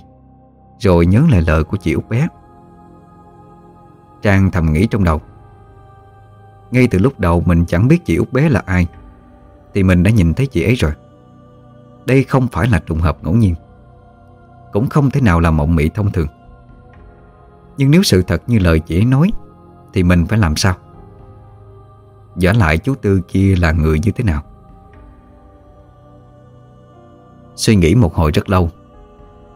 Speaker 1: Rồi nhớ lại lời của chị út bé. Trang thầm nghĩ trong đầu. Ngay từ lúc đầu mình chẳng biết chị út bé là ai, Thì mình đã nhìn thấy chị ấy rồi. Đây không phải là trùng hợp ngẫu nhiên, Cũng không thể nào là mộng mị thông thường. Nhưng nếu sự thật như lời chị ấy nói, Thì mình phải làm sao? Giả lại chú Tư kia là người như thế nào? Suy nghĩ một hồi rất lâu,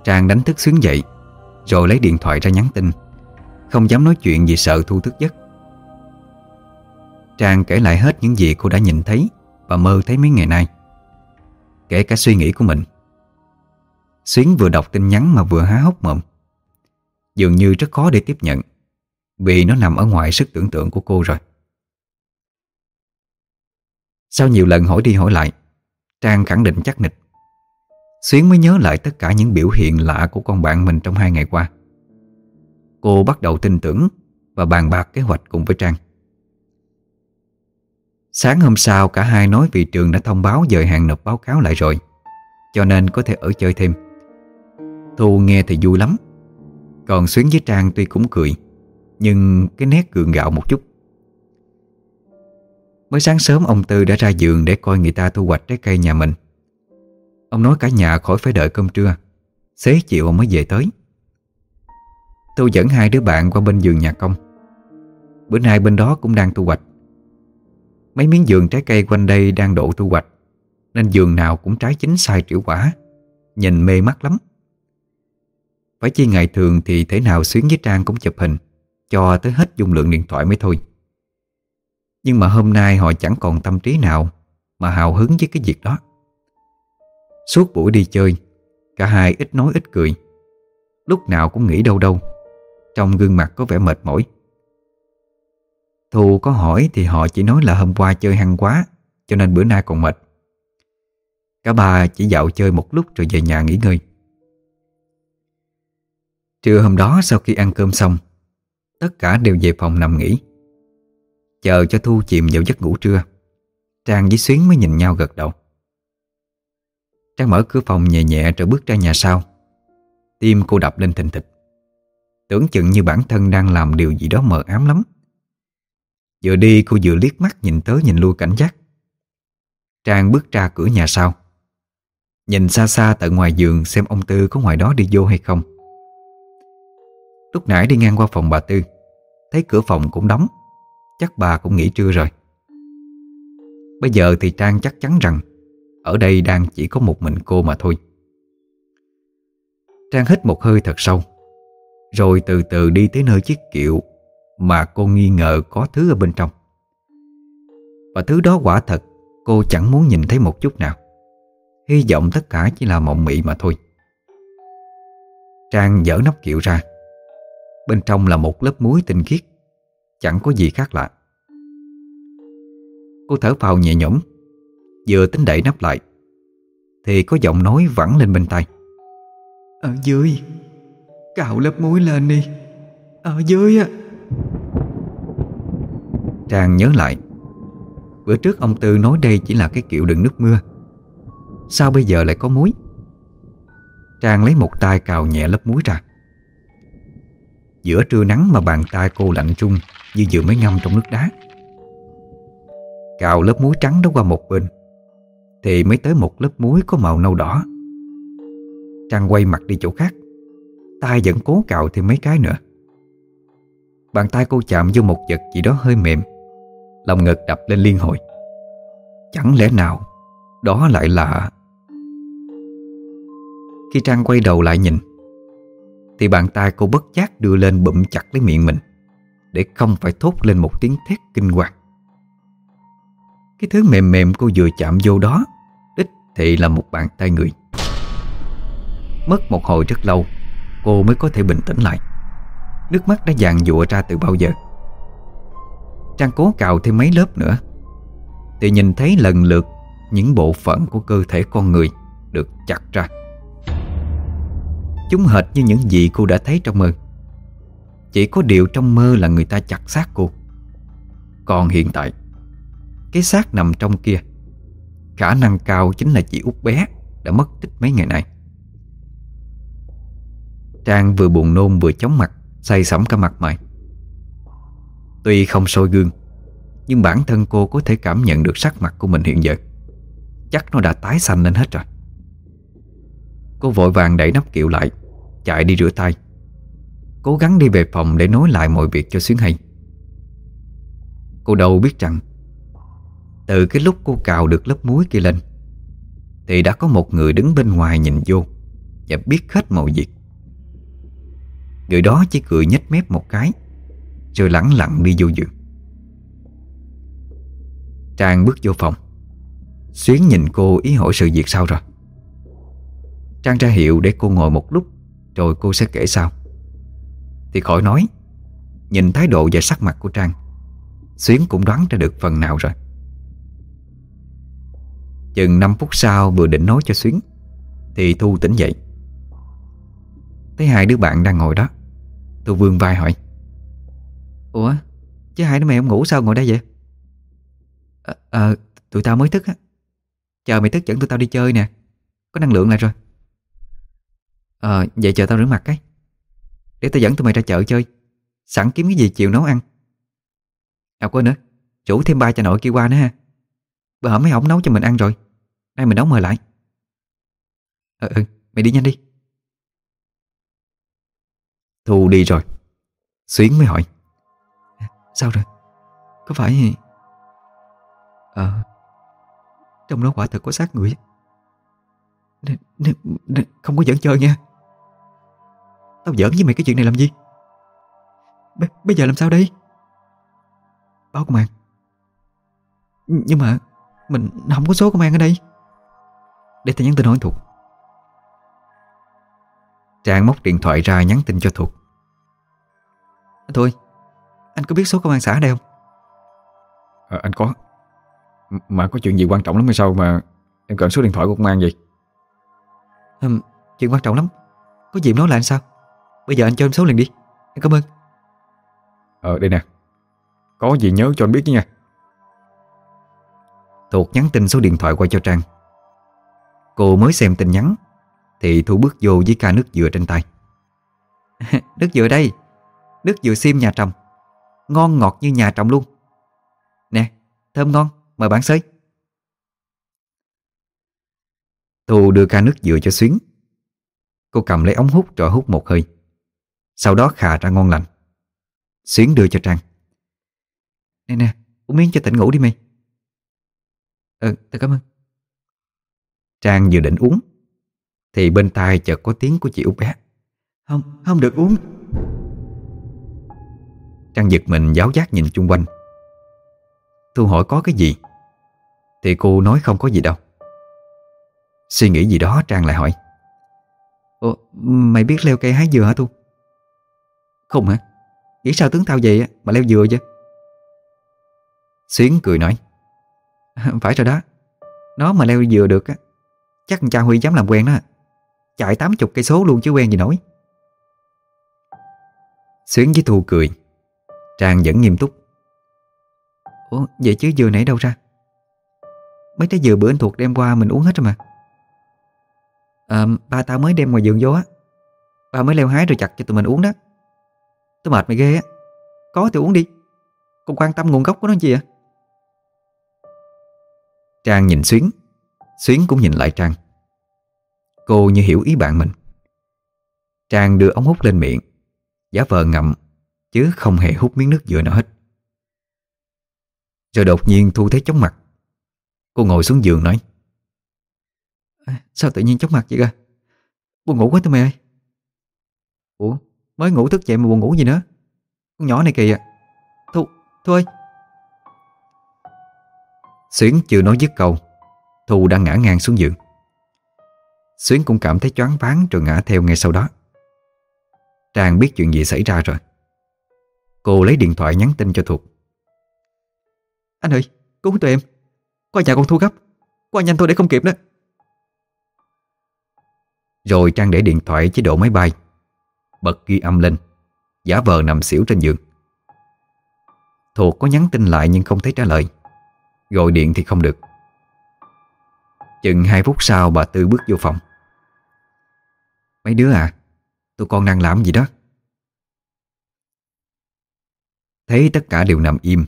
Speaker 1: Trang đánh thức xuyến dậy, Rồi lấy điện thoại ra nhắn tin. Không dám nói chuyện vì sợ Thu thức giấc. Trang kể lại hết những gì cô đã nhìn thấy Và mơ thấy mấy ngày nay. Kể cả suy nghĩ của mình. Xuyến vừa đọc tin nhắn mà vừa há hốc mồm. Dường như rất khó để tiếp nhận, Vì nó nằm ở ngoài sức tưởng tượng của cô rồi. Sau nhiều lần hỏi đi hỏi lại, Trang khẳng định chắc nịch. Xuyến mới nhớ lại tất cả những biểu hiện lạ của con bạn mình trong hai ngày qua. Cô bắt đầu tin tưởng và bàn bạc kế hoạch cùng với Trang. Sáng hôm sau, cả hai nói vì trường đã thông báo dời hạn nộp báo cáo lại rồi, Cho nên có thể ở chơi thêm. Thu nghe thì vui lắm. Còn Xuyến với Trang tuy cũng cười, Nhưng cái nét gượng gạo một chút. Mới sáng sớm, ông Tư đã ra giường để coi người ta thu hoạch trái cây nhà mình. Ông nói cả nhà khỏi phải đợi cơm trưa. Xế chiều mới về tới. Tôi dẫn hai đứa bạn qua bên giường nhà công. Bữa nay bên đó cũng đang thu hoạch. Mấy miếng giường trái cây quanh đây đang đổ thu hoạch, Nên giường nào cũng trái chín sai triệu quả, Nhìn mê mắt lắm. Phải chi ngày thường thì thế nào Xuyến với Trang cũng chụp hình, Cho tới hết dung lượng điện thoại mới thôi. Nhưng mà hôm nay họ chẳng còn tâm trí nào Mà hào hứng với cái việc đó. Suốt buổi đi chơi, Cả hai ít nói ít cười. Lúc nào cũng nghĩ đâu đâu, Trong gương mặt có vẻ mệt mỏi. Thu có hỏi thì họ chỉ nói là hôm qua chơi hăng quá, Cho nên bữa nay còn mệt. Cả ba chỉ dạo chơi một lúc rồi về nhà nghỉ ngơi. Trưa hôm đó sau khi ăn cơm xong, Tất cả đều về phòng nằm nghỉ. Chờ cho Thu chìm vào giấc ngủ trưa. Trang với Xuyến mới nhìn nhau gật đầu. Trang mở cửa phòng nhẹ nhẹ rồi bước ra nhà sau. Tim cô đập lên thình thịch. Tưởng chừng như bản thân đang làm điều gì đó mờ ám lắm. Vừa đi cô vừa liếc mắt nhìn tới nhìn lui cảnh giác. Trang bước ra cửa nhà sau. Nhìn xa xa tận ngoài giường xem ông Tư có ngoài đó đi vô hay không. Lúc nãy đi ngang qua phòng bà Tư. Thấy cửa phòng cũng đóng. Chắc bà cũng nghỉ trưa rồi. Bây giờ thì Trang chắc chắn rằng Ở đây đang chỉ có một mình cô mà thôi. Trang hít một hơi thật sâu, Rồi từ từ đi tới nơi chiếc kiệu Mà cô nghi ngờ có thứ ở bên trong. Và thứ đó quả thật Cô chẳng muốn nhìn thấy một chút nào. Hy vọng tất cả chỉ là mộng mị mà thôi. Trang dở nắp kiệu ra. Bên trong là một lớp muối tinh khiết. Chẳng có gì khác lạ. Cô thở phào nhẹ nhõm Vừa tính đẩy nắp lại Thì có giọng nói vẳng lên bên tai.
Speaker 3: Ở dưới Cạo lớp muối lên đi. Ở dưới á.
Speaker 1: Trang nhớ lại Bữa trước ông Tư nói đây chỉ là cái kiểu đựng nước mưa. Sao bây giờ lại có muối? Trang lấy một tay cào nhẹ lớp muối ra. Giữa trưa nắng mà bàn tay cô lạnh trung như vừa mới ngâm trong nước đá. Cào lớp muối trắng đó qua một bên, Thì mới tới một lớp muối có màu nâu đỏ. Trang quay mặt đi chỗ khác, tay vẫn cố cào thêm mấy cái nữa. Bàn tay cô chạm vô một vật gì đó hơi mềm, Lòng ngực đập lên liên hồi. Chẳng lẽ nào, Đó lại là Khi Trang quay đầu lại nhìn, Thì bàn tay cô bất giác đưa lên bụm chặt lấy miệng mình. Để không phải thốt lên một tiếng thét kinh hoàng. Cái thứ mềm mềm cô vừa chạm vô đó, Đích thị là một bàn tay người. Mất một hồi rất lâu, Cô mới có thể bình tĩnh lại. Nước mắt đã dàn dụa ra từ bao giờ. Trang cố cào thêm mấy lớp nữa. Thì nhìn thấy lần lượt Những bộ phận của cơ thể con người Được chặt ra. Chúng hệt như những gì cô đã thấy trong mơ. Chỉ có điều trong mơ là người ta chặt xác cô. Còn hiện tại, Cái xác nằm trong kia, Khả năng cao chính là chị út bé Đã mất tích mấy ngày nay. Trang vừa buồn nôn vừa chóng mặt, Say sẩm cả mặt mày. Tuy không soi gương, Nhưng bản thân cô có thể cảm nhận được sắc mặt của mình hiện giờ. Chắc nó đã tái xanh lên hết rồi. Cô vội vàng đẩy nắp kiệu lại, Chạy đi rửa tay. Cố gắng đi về phòng để nói lại mọi việc cho Xuyến hay. Cô đâu biết rằng, Từ cái lúc cô cào được lớp muối kia lên, Thì đã có một người đứng bên ngoài nhìn vô Và biết hết mọi việc. Người đó chỉ cười nhếch mép một cái, Rồi lẳng lặng đi vô giường. Trang bước vô phòng. Xuyến nhìn cô ý hỏi sự việc sao rồi. Trang ra hiệu để cô ngồi một lúc, Rồi cô sẽ kể sau. Thì khỏi nói. Nhìn thái độ và sắc mặt của Trang Xuyến cũng đoán ra được phần nào rồi. Chừng 5 phút sau vừa định nói cho Xuyến Thì Thu tỉnh dậy. Thấy hai đứa bạn đang ngồi đó Tôi vươn vai hỏi
Speaker 3: Ủa Chứ hai đứa mày không ngủ sao ngồi đây vậy? Ờ à, Tụi tao mới thức á. Chờ mày thức dẫn tụi tao đi chơi nè. Có năng lượng lại rồi. Ờ vậy chờ tao rửa mặt cái. Để tao dẫn tụi mày ra chợ chơi. Sẵn kiếm cái gì chiều nấu ăn. À quên nữa Chủ thêm ba cha nội kia qua nữa ha. Bữa hổm mấy ổng nấu cho mình ăn rồi. Nay mình nấu mời lại. Ừ ừ mày đi nhanh đi.
Speaker 1: Thu đi rồi. Xuyến mới hỏi.
Speaker 3: Sao rồi? Có phải Ờ Trong đó quả thật có xác người n, Không có dẫn chơi nha. Tao giỡn với mày cái chuyện này làm gì? B Bây giờ làm sao đây? Báo công an. Nhưng mà Mình không có số công an ở đây. Để tao nhắn tin hỏi thuộc.
Speaker 1: Trang móc điện thoại ra nhắn tin cho Thuộc.
Speaker 3: Thôi Anh có biết số công an xã ở đây không?
Speaker 2: À, Anh có. Mà có chuyện gì quan trọng lắm hay sao mà Em cần số điện thoại của công an gì
Speaker 3: ừ, Chuyện quan trọng lắm. Có gì nói lại anh sao Bây giờ anh cho em số liền đi. Em cảm ơn.
Speaker 2: Ờ đây nè. Có gì nhớ cho anh biết nha.
Speaker 1: Thuộc nhắn tin số điện thoại qua cho Trang. Cô mới xem tin nhắn Thì Thu bước vô với ca nước dừa trên tay.
Speaker 3: Nước dừa đây. Nước dừa xiêm nhà trồng. Ngon ngọt như nhà trồng luôn. Nè thơm ngon Mời bạn xơi
Speaker 1: Thu đưa ca nước dừa cho Xuyến. Cô cầm lấy ống hút rồi hút một hơi sau đó khà ra ngon lành. Xuyến đưa cho Trang.
Speaker 3: Nè nè Uống miếng cho tỉnh ngủ đi mày. Ừ tao cảm ơn.
Speaker 1: Trang vừa định uống Thì bên tai chợt có tiếng của chị út bé.
Speaker 3: Không, không được uống.
Speaker 1: Trang giật mình giáo giác nhìn chung quanh. Thu hỏi có cái gì? Thì cô nói không có gì đâu. Suy nghĩ gì đó Trang lại hỏi.
Speaker 3: Ủa, mày biết leo cây hái dừa hả Thu? Không hả? Nghĩ sao tướng tao vậy mà leo dừa chứ?
Speaker 1: Xuyến cười nói.
Speaker 3: Phải rồi đó. Nó mà leo dừa được á Chắc cha Huy dám làm quen đó. Chạy 80 cây số luôn chứ quen gì nổi.
Speaker 1: Xuyến với Thu cười. Trang vẫn nghiêm túc.
Speaker 3: Ủa vậy chứ dừa nãy đâu ra? Mấy trái dừa bữa anh thuộc đem qua mình uống hết rồi mà. À, Ba tao mới đem ngoài vườn vô á. Ba mới leo hái rồi chặt cho tụi mình uống đó. Tôi mệt mày ghê á. Có thì uống đi. Còn quan tâm nguồn gốc của nó gì à?
Speaker 1: Trang nhìn Xuyến. Xuyến cũng nhìn lại Trang. Cô như hiểu ý bạn mình. Trang đưa ống hút lên miệng. Giả vờ ngậm Chứ không hề hút miếng nước dừa nào hết. Rồi đột nhiên Thu thấy chóng mặt. Cô ngồi xuống giường nói
Speaker 3: à, Sao tự nhiên chóng mặt vậy cơ? Buồn ngủ quá tụi mày ơi. Ủa? Mới ngủ thức dậy mà buồn ngủ gì nữa. Con nhỏ này kìa. Thu, Thu ơi.
Speaker 1: Xuyến chưa nói dứt câu Thu đang ngã ngang xuống giường. Xuyến cũng cảm thấy choáng váng rồi ngã theo ngay sau đó. Trang biết chuyện gì xảy ra rồi. Cô lấy điện thoại nhắn tin cho Thuộc.
Speaker 3: Anh ơi, cứu tụi em. Qua nhà con Thu gấp. Qua nhanh thôi để không kịp đó
Speaker 1: Rồi Trang để điện thoại chế độ máy bay. Bật ghi âm lên. Giả vờ nằm xỉu trên giường. Thuộc có nhắn tin lại nhưng không thấy trả lời. Gọi điện thì không được. Chừng 2 phút sau bà Tư bước vô phòng. Mấy đứa à Tụi con đang làm gì đó? Thấy tất cả đều nằm im,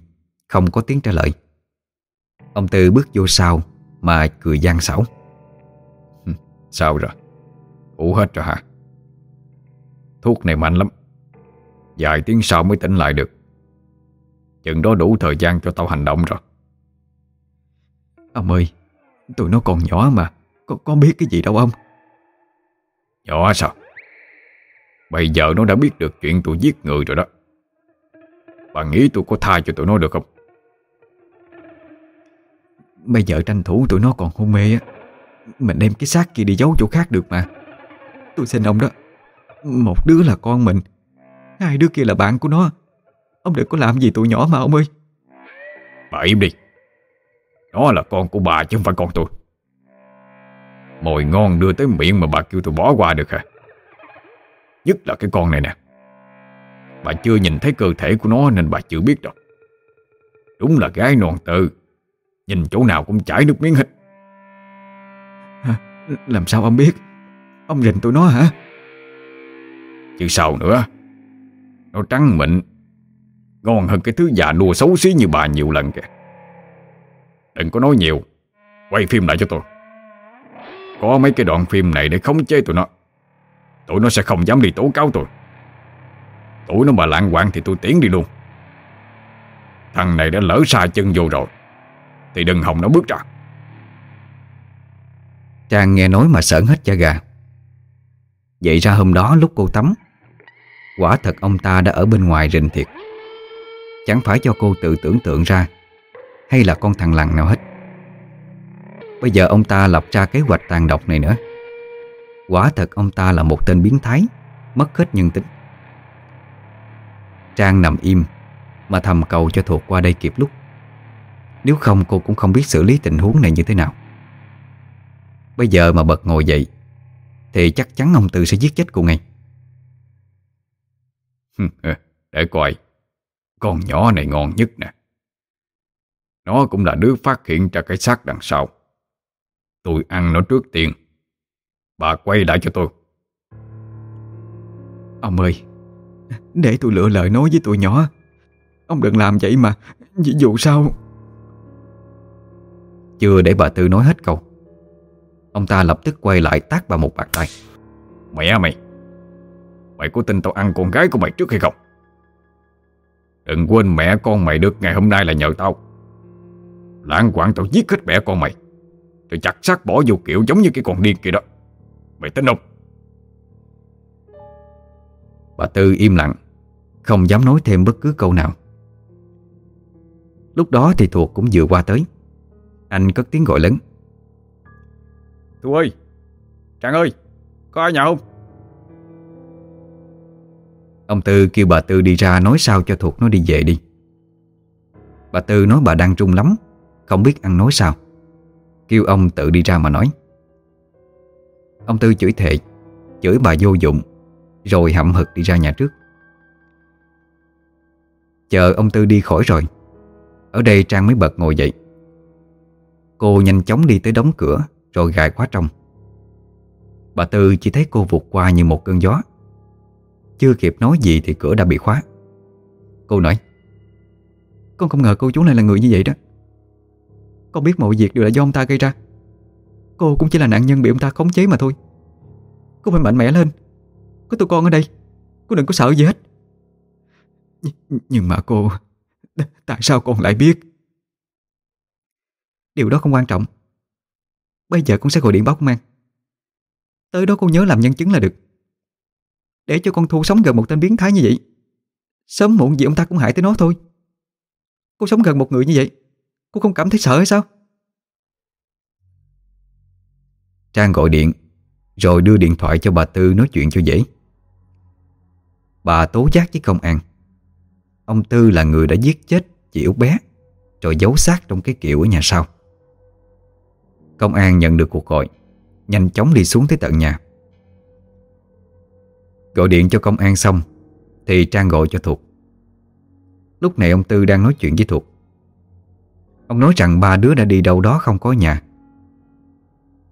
Speaker 1: Không có tiếng trả lời. Ông Tư bước vô sau, Mà cười gian xảo.
Speaker 2: Sao rồi? Ngủ hết rồi hả? Thuốc này mạnh lắm. Vài tiếng sau mới tỉnh lại được. Chừng đó đủ thời gian cho tao hành động rồi.
Speaker 3: Ông ơi Tụi nó còn nhỏ mà Có, có biết cái gì đâu ông.
Speaker 2: Nhỏ sao? Bây giờ nó đã biết được chuyện tụi giết người rồi đó. Bà nghĩ tôi có tha cho tụi nó được không?
Speaker 3: Bây giờ tranh thủ tụi nó còn hôn mê á. Mình đem cái xác kia đi giấu chỗ khác được mà. Tôi xin ông đó Một đứa là con mình Hai đứa kia là bạn của nó. Ông đừng có làm gì tụi nhỏ mà ông ơi.
Speaker 2: Bà im đi. Nó là con của bà chứ không phải con tôi. Mồi ngon đưa tới miệng mà bà kêu tôi bỏ qua được hả? Nhất là cái con này nè. Bà chưa nhìn thấy cơ thể của nó nên bà chưa biết đâu. Đúng là gái non tự Nhìn chỗ nào cũng chảy nước miếng hết.
Speaker 3: À, Làm sao ông biết? Ông rình tụi nó hả
Speaker 2: Chứ sao nữa? Nó trắng mịn. Ngon hơn cái thứ già nua xấu xí như bà nhiều lần kìa. Đừng có nói nhiều. Quay phim lại cho tôi. Có mấy cái đoạn phim này để khống chế tụi nó. Tụi nó sẽ không dám đi tố cáo tôi. Tụi nó mà lạng quạng thì tôi tiến đi luôn. Thằng này đã lỡ xa chân vô rồi. Thì đừng hòng nó bước ra.
Speaker 1: Trang nghe nói mà sợn hết da gà. Vậy ra hôm đó lúc cô tắm Quả thật ông ta đã ở bên ngoài rình thiệt. Chẳng phải cho cô tự tưởng tượng ra, Hay là con thằng lằn nào hết. Bây giờ ông ta lập ra kế hoạch tàn độc này nữa. Quả thật ông ta là một tên biến thái, Mất hết nhân tính. Trang nằm im, Mà thầm cầu cho thuộc qua đây kịp lúc. Nếu không, cô cũng không biết xử lý tình huống này như thế nào. Bây giờ mà bật ngồi dậy, Thì chắc chắn ông Tư sẽ giết chết cô ngay.
Speaker 2: Ừ, để coi. Con nhỏ này ngon nhất nè. Nó cũng là đứa phát hiện ra cái xác đằng sau. Tôi ăn nó trước tiên. Bà quay lại cho tôi.
Speaker 3: Ông ơi, Để tôi lựa lời nói với tụi nhỏ. Ông đừng làm vậy mà. Dù sao.
Speaker 1: Chưa để bà Tư nói hết câu. Ông ta lập tức quay lại tát bà một bạc tay.
Speaker 2: Mẹ mày! Mày có tin tao ăn con gái của mày trước hay không? Đừng quên mẹ con mày được ngày hôm nay là nhờ tao. Lãng quạng tao giết hết mẹ con mày. Rồi chặt xác bỏ vô kiểu giống như cái con điên kia đó. Mày tin không?
Speaker 1: Bà Tư im lặng Không dám nói thêm bất cứ câu nào. Lúc đó thì thuộc cũng vừa qua tới. Anh cất tiếng gọi lớn.
Speaker 2: Thu ơi! Trang ơi! Có ai nhà không
Speaker 1: Ông Tư kêu bà Tư đi ra nói sao cho thuộc nó đi về đi. Bà Tư nói bà đang trung lắm, Không biết ăn nói sao. Kêu ông tự đi ra mà nói. Ông Tư chửi thệ Chửi bà vô dụng, Rồi hậm hực đi ra nhà trước. Chờ ông Tư đi khỏi rồi, Ở đây Trang mới bật ngồi dậy. Cô nhanh chóng đi tới đóng cửa, Rồi gài khóa trong. Bà Tư chỉ thấy cô vụt qua như một cơn gió. Chưa kịp nói gì thì cửa đã bị khóa. Cô nói,
Speaker 3: Con không ngờ cô chú này là người như vậy đó. Con biết mọi việc đều là do ông ta gây ra. Cô cũng chỉ là nạn nhân bị ông ta khống chế mà thôi. Cô phải mạnh mẽ lên. Có tụi con ở đây, Cô đừng có sợ gì hết. Nh, Nhưng mà cô, Tại sao con lại biết? Điều đó không quan trọng. Bây giờ con sẽ gọi điện báo công an. Tới đó cô nhớ làm nhân chứng là được. Để cho con Thu sống gần một tên biến thái như vậy. Sớm muộn gì ông ta cũng hại tới nó thôi. Cô sống gần một người như vậy, Cô không cảm thấy sợ hay sao?
Speaker 1: Trang gọi điện, Rồi đưa điện thoại cho bà Tư nói chuyện cho dễ. Bà tố giác với công an. Ông Tư là người đã giết chết chị Út bé, Rồi giấu xác trong cái kiệu ở nhà sau. Công an nhận được cuộc gọi, Nhanh chóng đi xuống tới tận nhà. Gọi điện cho công an xong, Thì Trang gọi cho Thuộc. Lúc này ông Tư đang nói chuyện với Thuộc. Ông nói rằng ba đứa đã đi đâu đó không có nhà.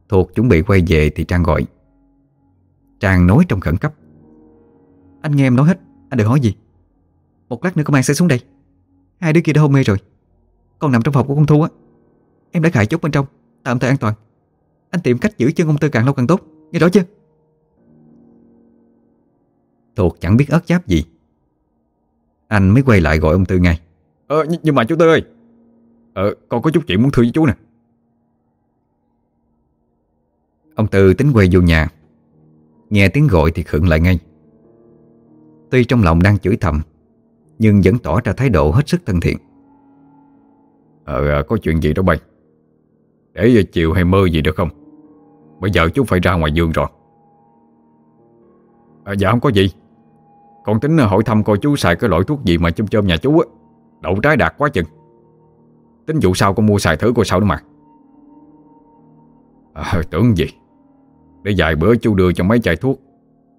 Speaker 1: Thuộc chuẩn bị quay về thì Trang gọi. Trang nói trong khẩn cấp.
Speaker 3: Anh nghe em nói hết, Anh đừng hỏi gì. Một lát nữa công an sẽ xuống đây. Hai đứa kia đã hôn mê rồi. Con nằm trong phòng của con Thu á. Em đã khải chốt bên trong, Tạm thời an toàn. Anh tìm cách giữ chân ông Tư càng lâu càng tốt. Nghe rõ chưa?
Speaker 1: Thuộc chẳng biết ớt giáp gì. Anh mới quay lại gọi ông Tư ngay.
Speaker 2: Ờ nh- nhưng mà chú Tư ơi. Ờ con có chút chuyện muốn thưa với chú nè.
Speaker 1: Ông Tư tính quay vô nhà. Nghe tiếng gọi thì khựng lại ngay. Tuy trong lòng đang chửi thầm Nhưng vẫn tỏ ra thái độ hết sức thân thiện.
Speaker 2: Ờ có chuyện gì đó bay? Để giờ chiều hay mơ gì được không? Bây giờ chú phải ra ngoài giường rồi. À, Dạ không có gì con tính ờ, hỏi thăm coi chú xài cái loại thuốc gì mà chôm chôm nhà chú á. Đậu trái đạt quá chừng. Tính vụ sau con mua xài thử coi sao đó mà. À, Tưởng gì. Để vài bữa chú đưa cho mấy chai thuốc.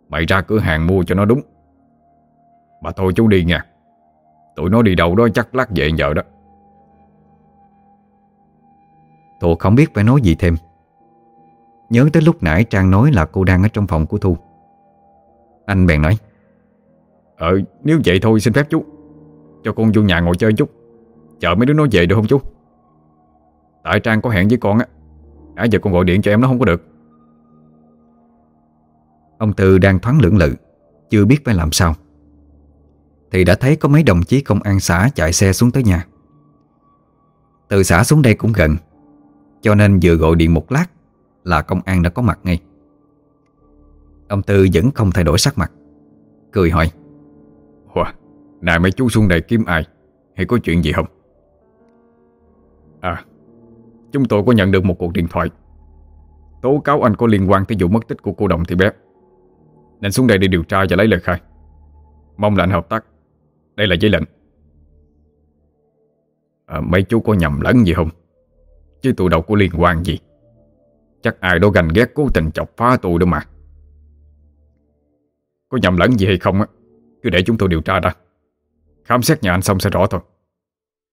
Speaker 2: Mày ra cửa hàng mua cho nó đúng. Mà thôi chú đi nha. Tụi nó đi đâu đó chắc lát về giờ đó.
Speaker 1: Tôi không biết phải nói gì thêm. Nhớ tới lúc nãy Trang nói là cô đang ở trong phòng của Thu. Anh bèn nói
Speaker 2: Ờ nếu vậy thôi, xin phép chú. Cho con vô nhà ngồi chơi chút. Chờ mấy đứa nó về được không chú? Tại Trang có hẹn với con á. Nãy giờ con gọi điện cho em, nó không có được.
Speaker 1: Ông Tư đang thoáng lưỡng lự, Chưa biết phải làm sao. Thì đã thấy có mấy đồng chí công an xã chạy xe xuống tới nhà. Từ xã xuống đây cũng gần, Cho nên vừa gọi điện một lát Là công an đã có mặt ngay. Ông Tư vẫn không thay đổi sắc mặt, Cười hỏi.
Speaker 2: Ủa, này mấy chú xuống đây kiếm ai? Hay có chuyện gì không? À Chúng tôi có nhận được một cuộc điện thoại. Tố cáo anh có liên quan tới vụ mất tích của cô Đồng Thị Bé. Nên xuống đây để điều tra và lấy lời khai. Mong là anh hợp tác. Đây là giấy lệnh. À, Mấy chú có nhầm lẫn gì không? Chứ tụi đâu có liên quan gì. Chắc ai đó gành ghét cố tình chọc phá tụi đâu mà. Có nhầm lẫn gì hay không á? Cứ để chúng tôi điều tra ra Khám xét nhà anh xong sẽ rõ thôi.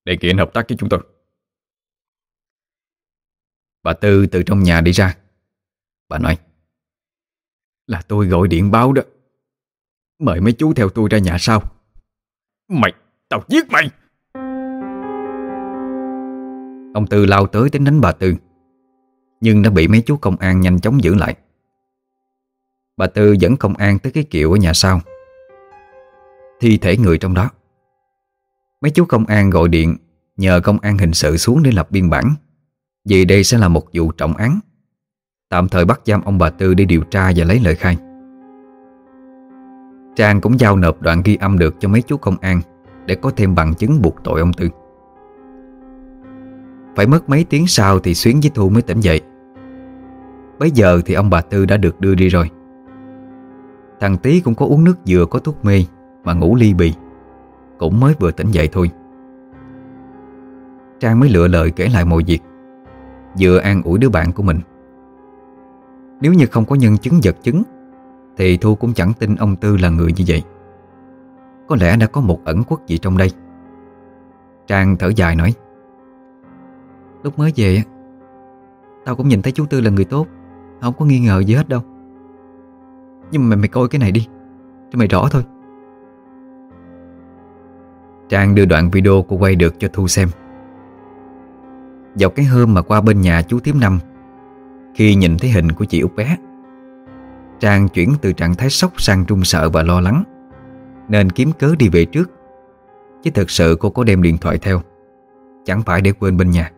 Speaker 2: Đề nghị anh hợp tác với chúng tôi.
Speaker 1: Bà Tư từ trong nhà đi ra. Bà nói Là tôi gọi điện báo đó. Mời mấy chú theo tôi ra nhà sau.
Speaker 2: Mày, tao giết mày.
Speaker 1: Ông Tư lao tới tính đánh bà Tư Nhưng đã bị mấy chú công an nhanh chóng giữ lại. Bà Tư dẫn công an tới cái kiệu ở nhà sau. Thi thể người trong đó. Mấy chú công an gọi điện, Nhờ công an hình sự xuống để lập biên bản, Vì đây sẽ là một vụ trọng án. Tạm thời bắt giam ông bà Tư để điều tra và lấy lời khai. Trang cũng giao nộp đoạn ghi âm được cho mấy chú công an Để có thêm bằng chứng buộc tội ông Tư. Phải mất mấy tiếng sau thì Xuyến với Thu mới tỉnh dậy. Bây giờ thì ông bà Tư đã được đưa đi rồi. Thằng Tý cũng có uống nước dừa, có thuốc mê. Mà ngủ ly bì. Cũng mới vừa tỉnh dậy thôi. Trang mới lựa lời kể lại mọi việc, Vừa an ủi đứa bạn của mình. Nếu như không có nhân chứng vật chứng, Thì Thu cũng chẳng tin ông Tư là người như vậy. Có lẽ đã có một ẩn quốc gì trong đây. Trang thở dài nói, Lúc mới về Tao cũng nhìn thấy chú Tư là người tốt, Không có nghi ngờ gì hết đâu. Nhưng mà mày coi cái này đi, Cho mày rõ thôi. Trang đưa đoạn video cô quay được cho Thu xem. Vào cái hôm mà qua bên nhà chú Tiếm Năm, Khi nhìn thấy hình của chị út bé, Trang chuyển từ trạng thái sốc sang trung sợ và lo lắng, Nên kiếm cớ đi về trước. Chứ thật sự cô có đem điện thoại theo, Chẳng phải để quên bên nhà.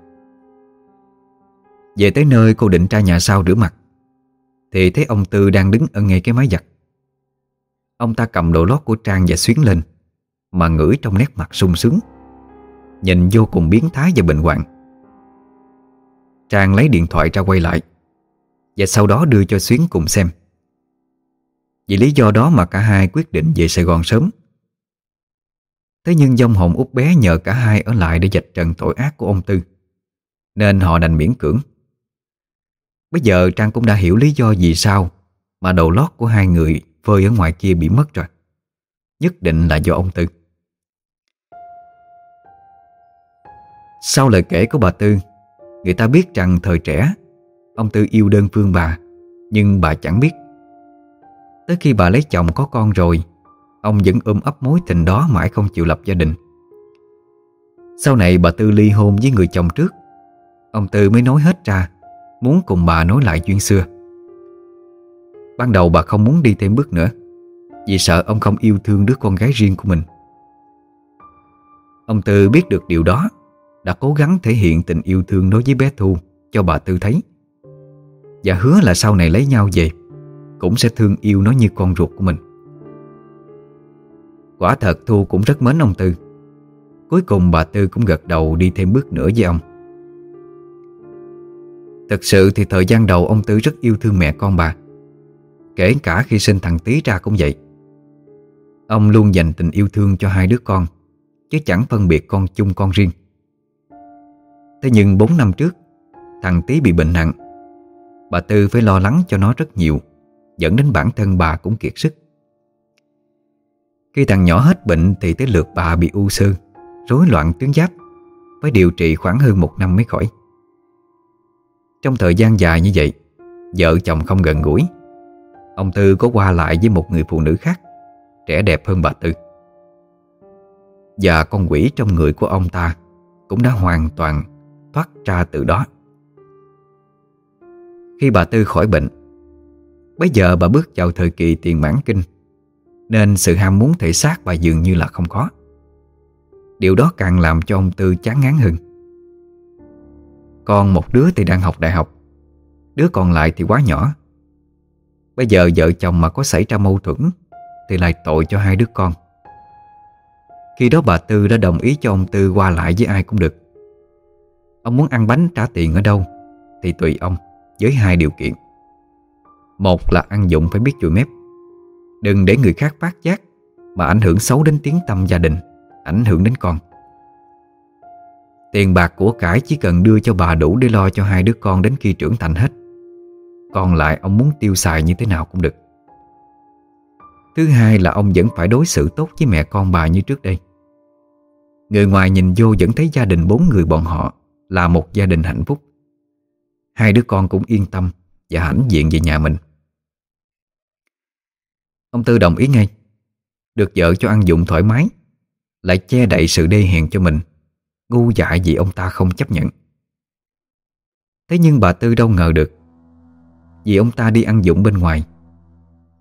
Speaker 1: Về tới nơi cô định ra nhà sau rửa mặt, Thì thấy ông Tư đang đứng ở ngay cái máy giặt. Ông ta cầm đồ lót của Trang và xuyến lên. Mà ngửi trong nét mặt sung sướng. Nhìn vô cùng biến thái và bệnh hoạn Trang lấy điện thoại ra quay lại Và sau đó đưa cho Xuyến cùng xem. Vì lý do đó mà cả hai quyết định về Sài Gòn sớm. Thế nhưng dông hồn út bé nhờ cả hai ở lại để dạch trần tội ác của ông Tư, Nên họ đành miễn cưỡng. Bây giờ Trang cũng đã hiểu lý do vì sao Mà đầu lót của hai người phơi ở ngoài kia bị mất rồi. Nhất định là do ông Tư. Sau lời kể của bà Tư, Người ta biết rằng thời trẻ, Ông Tư yêu đơn phương bà, Nhưng bà chẳng biết. Tới khi bà lấy chồng có con rồi, Ông vẫn ôm ấp mối tình đó mãi không chịu lập gia đình. Sau này bà Tư ly hôn với người chồng trước, Ông Tư mới nói hết ra, Muốn cùng bà nói lại chuyện xưa. Ban đầu bà không muốn đi thêm bước nữa, Vì sợ ông không yêu thương đứa con gái riêng của mình. Ông Tư biết được điều đó đã cố gắng thể hiện tình yêu thương đối với bé Thu Cho bà Tư thấy. Và hứa là sau này lấy nhau về, Cũng sẽ thương yêu nó như con ruột của mình. Quả thật Thu cũng rất mến ông Tư. Cuối cùng bà Tư cũng gật đầu đi thêm bước nữa với ông. Thật sự thì thời gian đầu ông Tư rất yêu thương mẹ con bà, Kể cả khi sinh thằng Tý ra cũng vậy. Ông luôn dành tình yêu thương cho hai đứa con, Chứ chẳng phân biệt con chung con riêng. Thế nhưng 4 năm trước, Thằng Tý bị bệnh nặng. Bà Tư phải lo lắng cho nó rất nhiều, Dẫn đến bản thân bà cũng kiệt sức. Khi thằng nhỏ hết bệnh Thì tới lượt bà bị u sơ, Rối loạn tuyến giáp, Phải điều trị khoảng hơn một năm mới khỏi. Trong thời gian dài như vậy, Vợ chồng không gần gũi. Ông Tư có qua lại với một người phụ nữ khác, Trẻ đẹp hơn bà Tư. Và con quỷ trong người của ông ta Cũng đã hoàn toàn thoát ra từ đó. Khi bà Tư khỏi bệnh Bây giờ bà bước vào thời kỳ tiền mãn kinh, Nên sự ham muốn thể xác bà dường như là không có. Điều đó càng làm cho ông Tư chán ngán hơn. Còn một đứa thì đang học đại học, Đứa còn lại thì quá nhỏ. Bây giờ vợ chồng mà có xảy ra mâu thuẫn Thì lại tội cho hai đứa con. Khi đó bà Tư đã đồng ý cho ông Tư qua lại với ai cũng được. Ông muốn ăn bánh trả tiền ở đâu Thì tùy ông, Với hai điều kiện. Một là ăn dụng phải biết chùi mép. Đừng để người khác phát giác Mà ảnh hưởng xấu đến tiếng tâm gia đình, Ảnh hưởng đến con. Tiền bạc của cải chỉ cần đưa cho bà đủ để lo cho hai đứa con đến khi trưởng thành hết. Còn lại ông muốn tiêu xài như thế nào cũng được. Thứ hai là ông vẫn phải đối xử tốt với mẹ con bà như trước đây. Người ngoài nhìn vô vẫn thấy gia đình bốn người bọn họ là một gia đình hạnh phúc. Hai đứa con cũng yên tâm Và hãnh diện về nhà mình. Ông Tư đồng ý ngay. Được vợ cho ăn dụng thoải mái, Lại che đậy sự đê hèn cho mình, Ngu dại vì ông ta không chấp nhận. Thế nhưng bà Tư đâu ngờ được, Vì ông ta đi ăn dụng bên ngoài,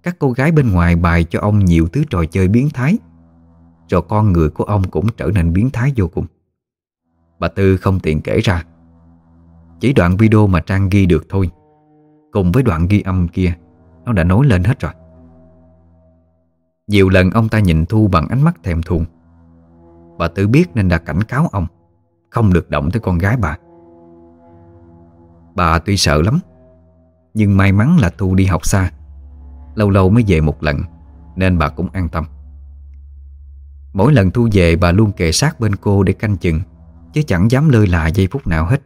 Speaker 1: Các cô gái bên ngoài bài cho ông nhiều thứ trò chơi biến thái, Rồi con người của ông cũng trở nên biến thái vô cùng. Bà Tư không tiện kể ra. Chỉ đoạn video mà Trang ghi được thôi. Cùng với đoạn ghi âm kia, Nó đã nối lên hết rồi. Nhiều lần ông ta nhìn Thu bằng ánh mắt thèm thuồng. Bà Tư biết nên đã cảnh cáo ông, Không được động tới con gái bà. Bà tuy sợ lắm, Nhưng may mắn là Thu đi học xa. Lâu lâu mới về một lần, Nên bà cũng an tâm. Mỗi lần Thu về, bà luôn kề sát bên cô để canh chừng. Chứ chẳng dám lơi là giây phút nào hết.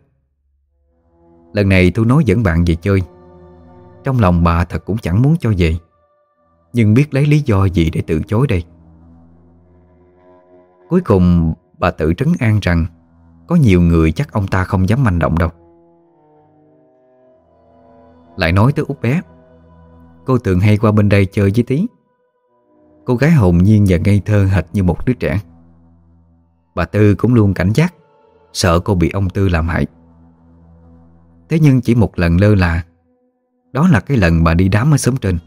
Speaker 1: Lần này tôi nói dẫn bạn về chơi. Trong lòng bà thật cũng chẳng muốn cho về. Nhưng biết lấy lý do gì để từ chối đây? Cuối cùng, bà tự trấn an rằng Có nhiều người chắc ông ta không dám manh động đâu. Lại nói tới út bé. Cô thường hay qua bên đây chơi với tí Cô gái hồn nhiên và ngây thơ hệt như một đứa trẻ. Bà Tư cũng luôn cảnh giác. Sợ cô bị ông Tư làm hại. Thế nhưng chỉ một lần lơ là, Đó là cái lần bà đi đám ở xóm trên.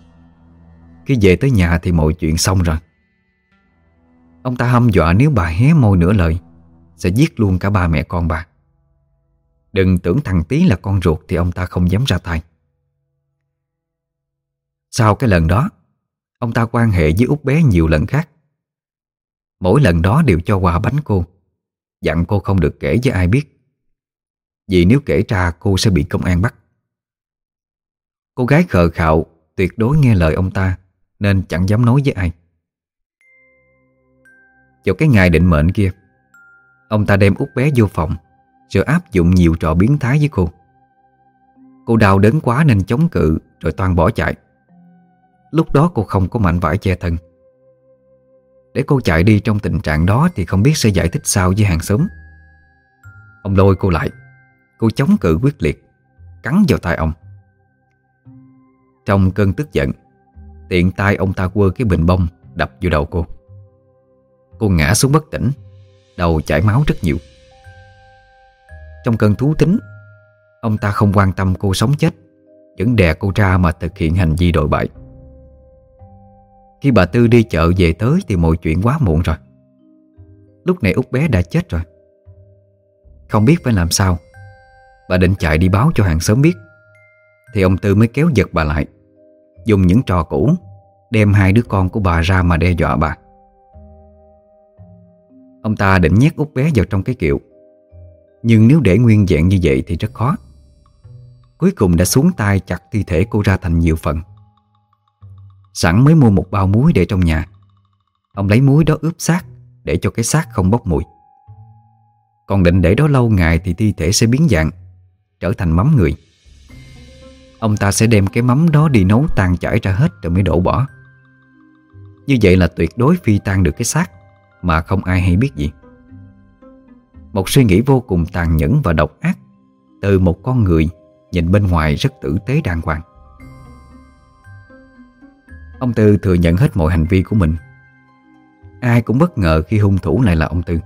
Speaker 1: Khi về tới nhà thì mọi chuyện xong rồi. Ông ta hâm dọa nếu bà hé môi nửa lời, Sẽ giết luôn cả ba mẹ con bà. Đừng tưởng thằng Tí là con ruột Thì ông ta không dám ra tay. Sau cái lần đó, Ông ta quan hệ với út bé nhiều lần khác. Mỗi lần đó đều cho quà bánh cô. Dặn cô không được kể với ai biết. Vì nếu kể ra, cô sẽ bị công an bắt. Cô gái khờ khạo, Tuyệt đối nghe lời ông ta, Nên chẳng dám nói với ai. Vào cái ngày định mệnh kia, Ông ta đem út bé vô phòng, Rồi áp dụng nhiều trò biến thái với cô. Cô đau đớn quá nên chống cự, Rồi toàn bỏ chạy. Lúc đó cô không có mạnh vải che thân. Để cô chạy đi trong tình trạng đó Thì không biết sẽ giải thích sao với hàng xóm. Ông lôi cô lại. Cô chống cự quyết liệt, Cắn vào tay ông. Trong cơn tức giận, Tiện tay ông ta quơ cái bình bông Đập vô đầu cô. Cô ngã xuống bất tỉnh, Đầu chảy máu rất nhiều. Trong cơn thú tính, Ông ta không quan tâm cô sống chết, Vẫn đè cô ra mà thực hiện hành vi đồi bại. Khi bà Tư đi chợ về tới Thì mọi chuyện quá muộn rồi. Lúc này út bé đã chết rồi. Không biết phải làm sao. Bà định chạy đi báo cho hàng xóm biết. Thì ông Tư mới kéo giật bà lại. Dùng những trò cũ, Đem hai đứa con của bà ra mà đe dọa bà. Ông ta định nhét út bé vào trong cái kiệu. Nhưng nếu để nguyên dạng như vậy thì rất khó. Cuối cùng đã xuống tay chặt thi thể cô ra thành nhiều phần. Sẵn mới mua một bao muối để trong nhà. Ông lấy muối đó ướp xác, Để cho cái xác không bốc mùi. Còn định để đó lâu ngày Thì thi thể sẽ biến dạng, Trở thành mắm người. Ông ta sẽ đem cái mắm đó đi nấu tan chảy ra hết Rồi mới đổ bỏ. Như vậy là tuyệt đối phi tan được cái xác, mà không ai hay biết gì. Một suy nghĩ vô cùng tàn nhẫn và độc ác Từ một con người Nhìn bên ngoài rất tử tế đàng hoàng. Ông Tư thừa nhận hết mọi hành vi của mình. Ai cũng bất ngờ khi hung thủ này là ông Tư.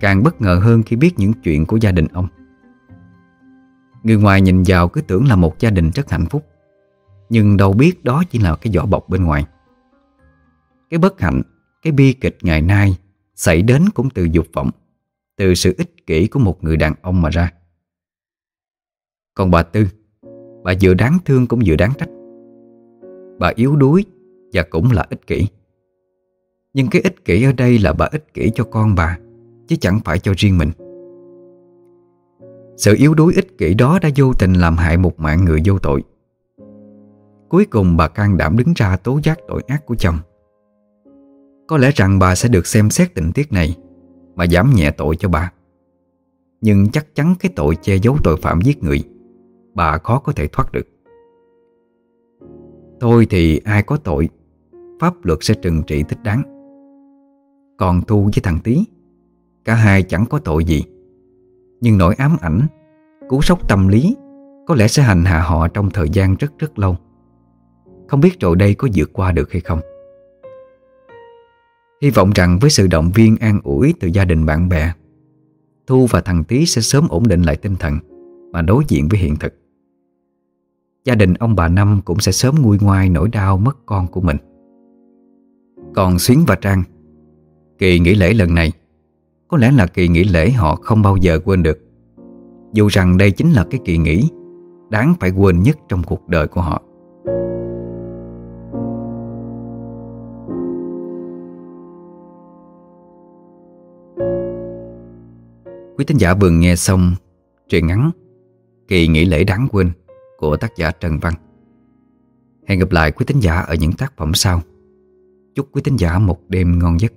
Speaker 1: Càng bất ngờ hơn khi biết những chuyện của gia đình ông. Người ngoài nhìn vào cứ tưởng là một gia đình rất hạnh phúc, Nhưng đâu biết đó chỉ là cái vỏ bọc bên ngoài. Cái bất hạnh, Cái bi kịch ngày nay Xảy đến cũng từ dục vọng, Từ sự ích kỷ của một người đàn ông mà ra. Còn bà Tư, Bà vừa đáng thương cũng vừa đáng trách. Bà yếu đuối Và cũng là ích kỷ. Nhưng cái ích kỷ ở đây là bà ích kỷ cho con bà, Chứ chẳng phải cho riêng mình. Sự yếu đuối ích kỷ đó đã vô tình làm hại một mạng người vô tội. Cuối cùng bà can đảm đứng ra tố giác tội ác của chồng. Có lẽ rằng bà sẽ được xem xét tình tiết này Mà giảm nhẹ tội cho bà. Nhưng chắc chắn cái tội che giấu tội phạm giết người, Bà khó có thể thoát được. Thôi thì ai có tội, Pháp luật sẽ trừng trị thích đáng. Còn Thu với thằng Tý, Cả hai chẳng có tội gì. Nhưng nỗi ám ảnh, Cú sốc tâm lý Có lẽ sẽ hành hạ họ trong thời gian rất rất lâu. Không biết rồi đây có vượt qua được hay không. Hy vọng rằng với sự động viên an ủi từ gia đình bạn bè, Thu và thằng Tý sẽ sớm ổn định lại tinh thần Mà đối diện với hiện thực. Gia đình ông bà Năm cũng sẽ sớm nguôi ngoai nỗi đau mất con của mình. Còn Xuyến và Trang, Kỳ nghỉ lễ lần này, Có lẽ là kỳ nghỉ lễ họ không bao giờ quên được. Dù rằng đây chính là cái kỳ nghỉ Đáng phải quên nhất trong cuộc đời của họ. Quý thính giả vừa nghe xong Truyện ngắn Kỳ nghỉ lễ đáng quên của tác giả Trần Văn. Hẹn gặp lại quý tín giả ở những tác phẩm sau. Chúc quý tín giả một đêm ngon giấc.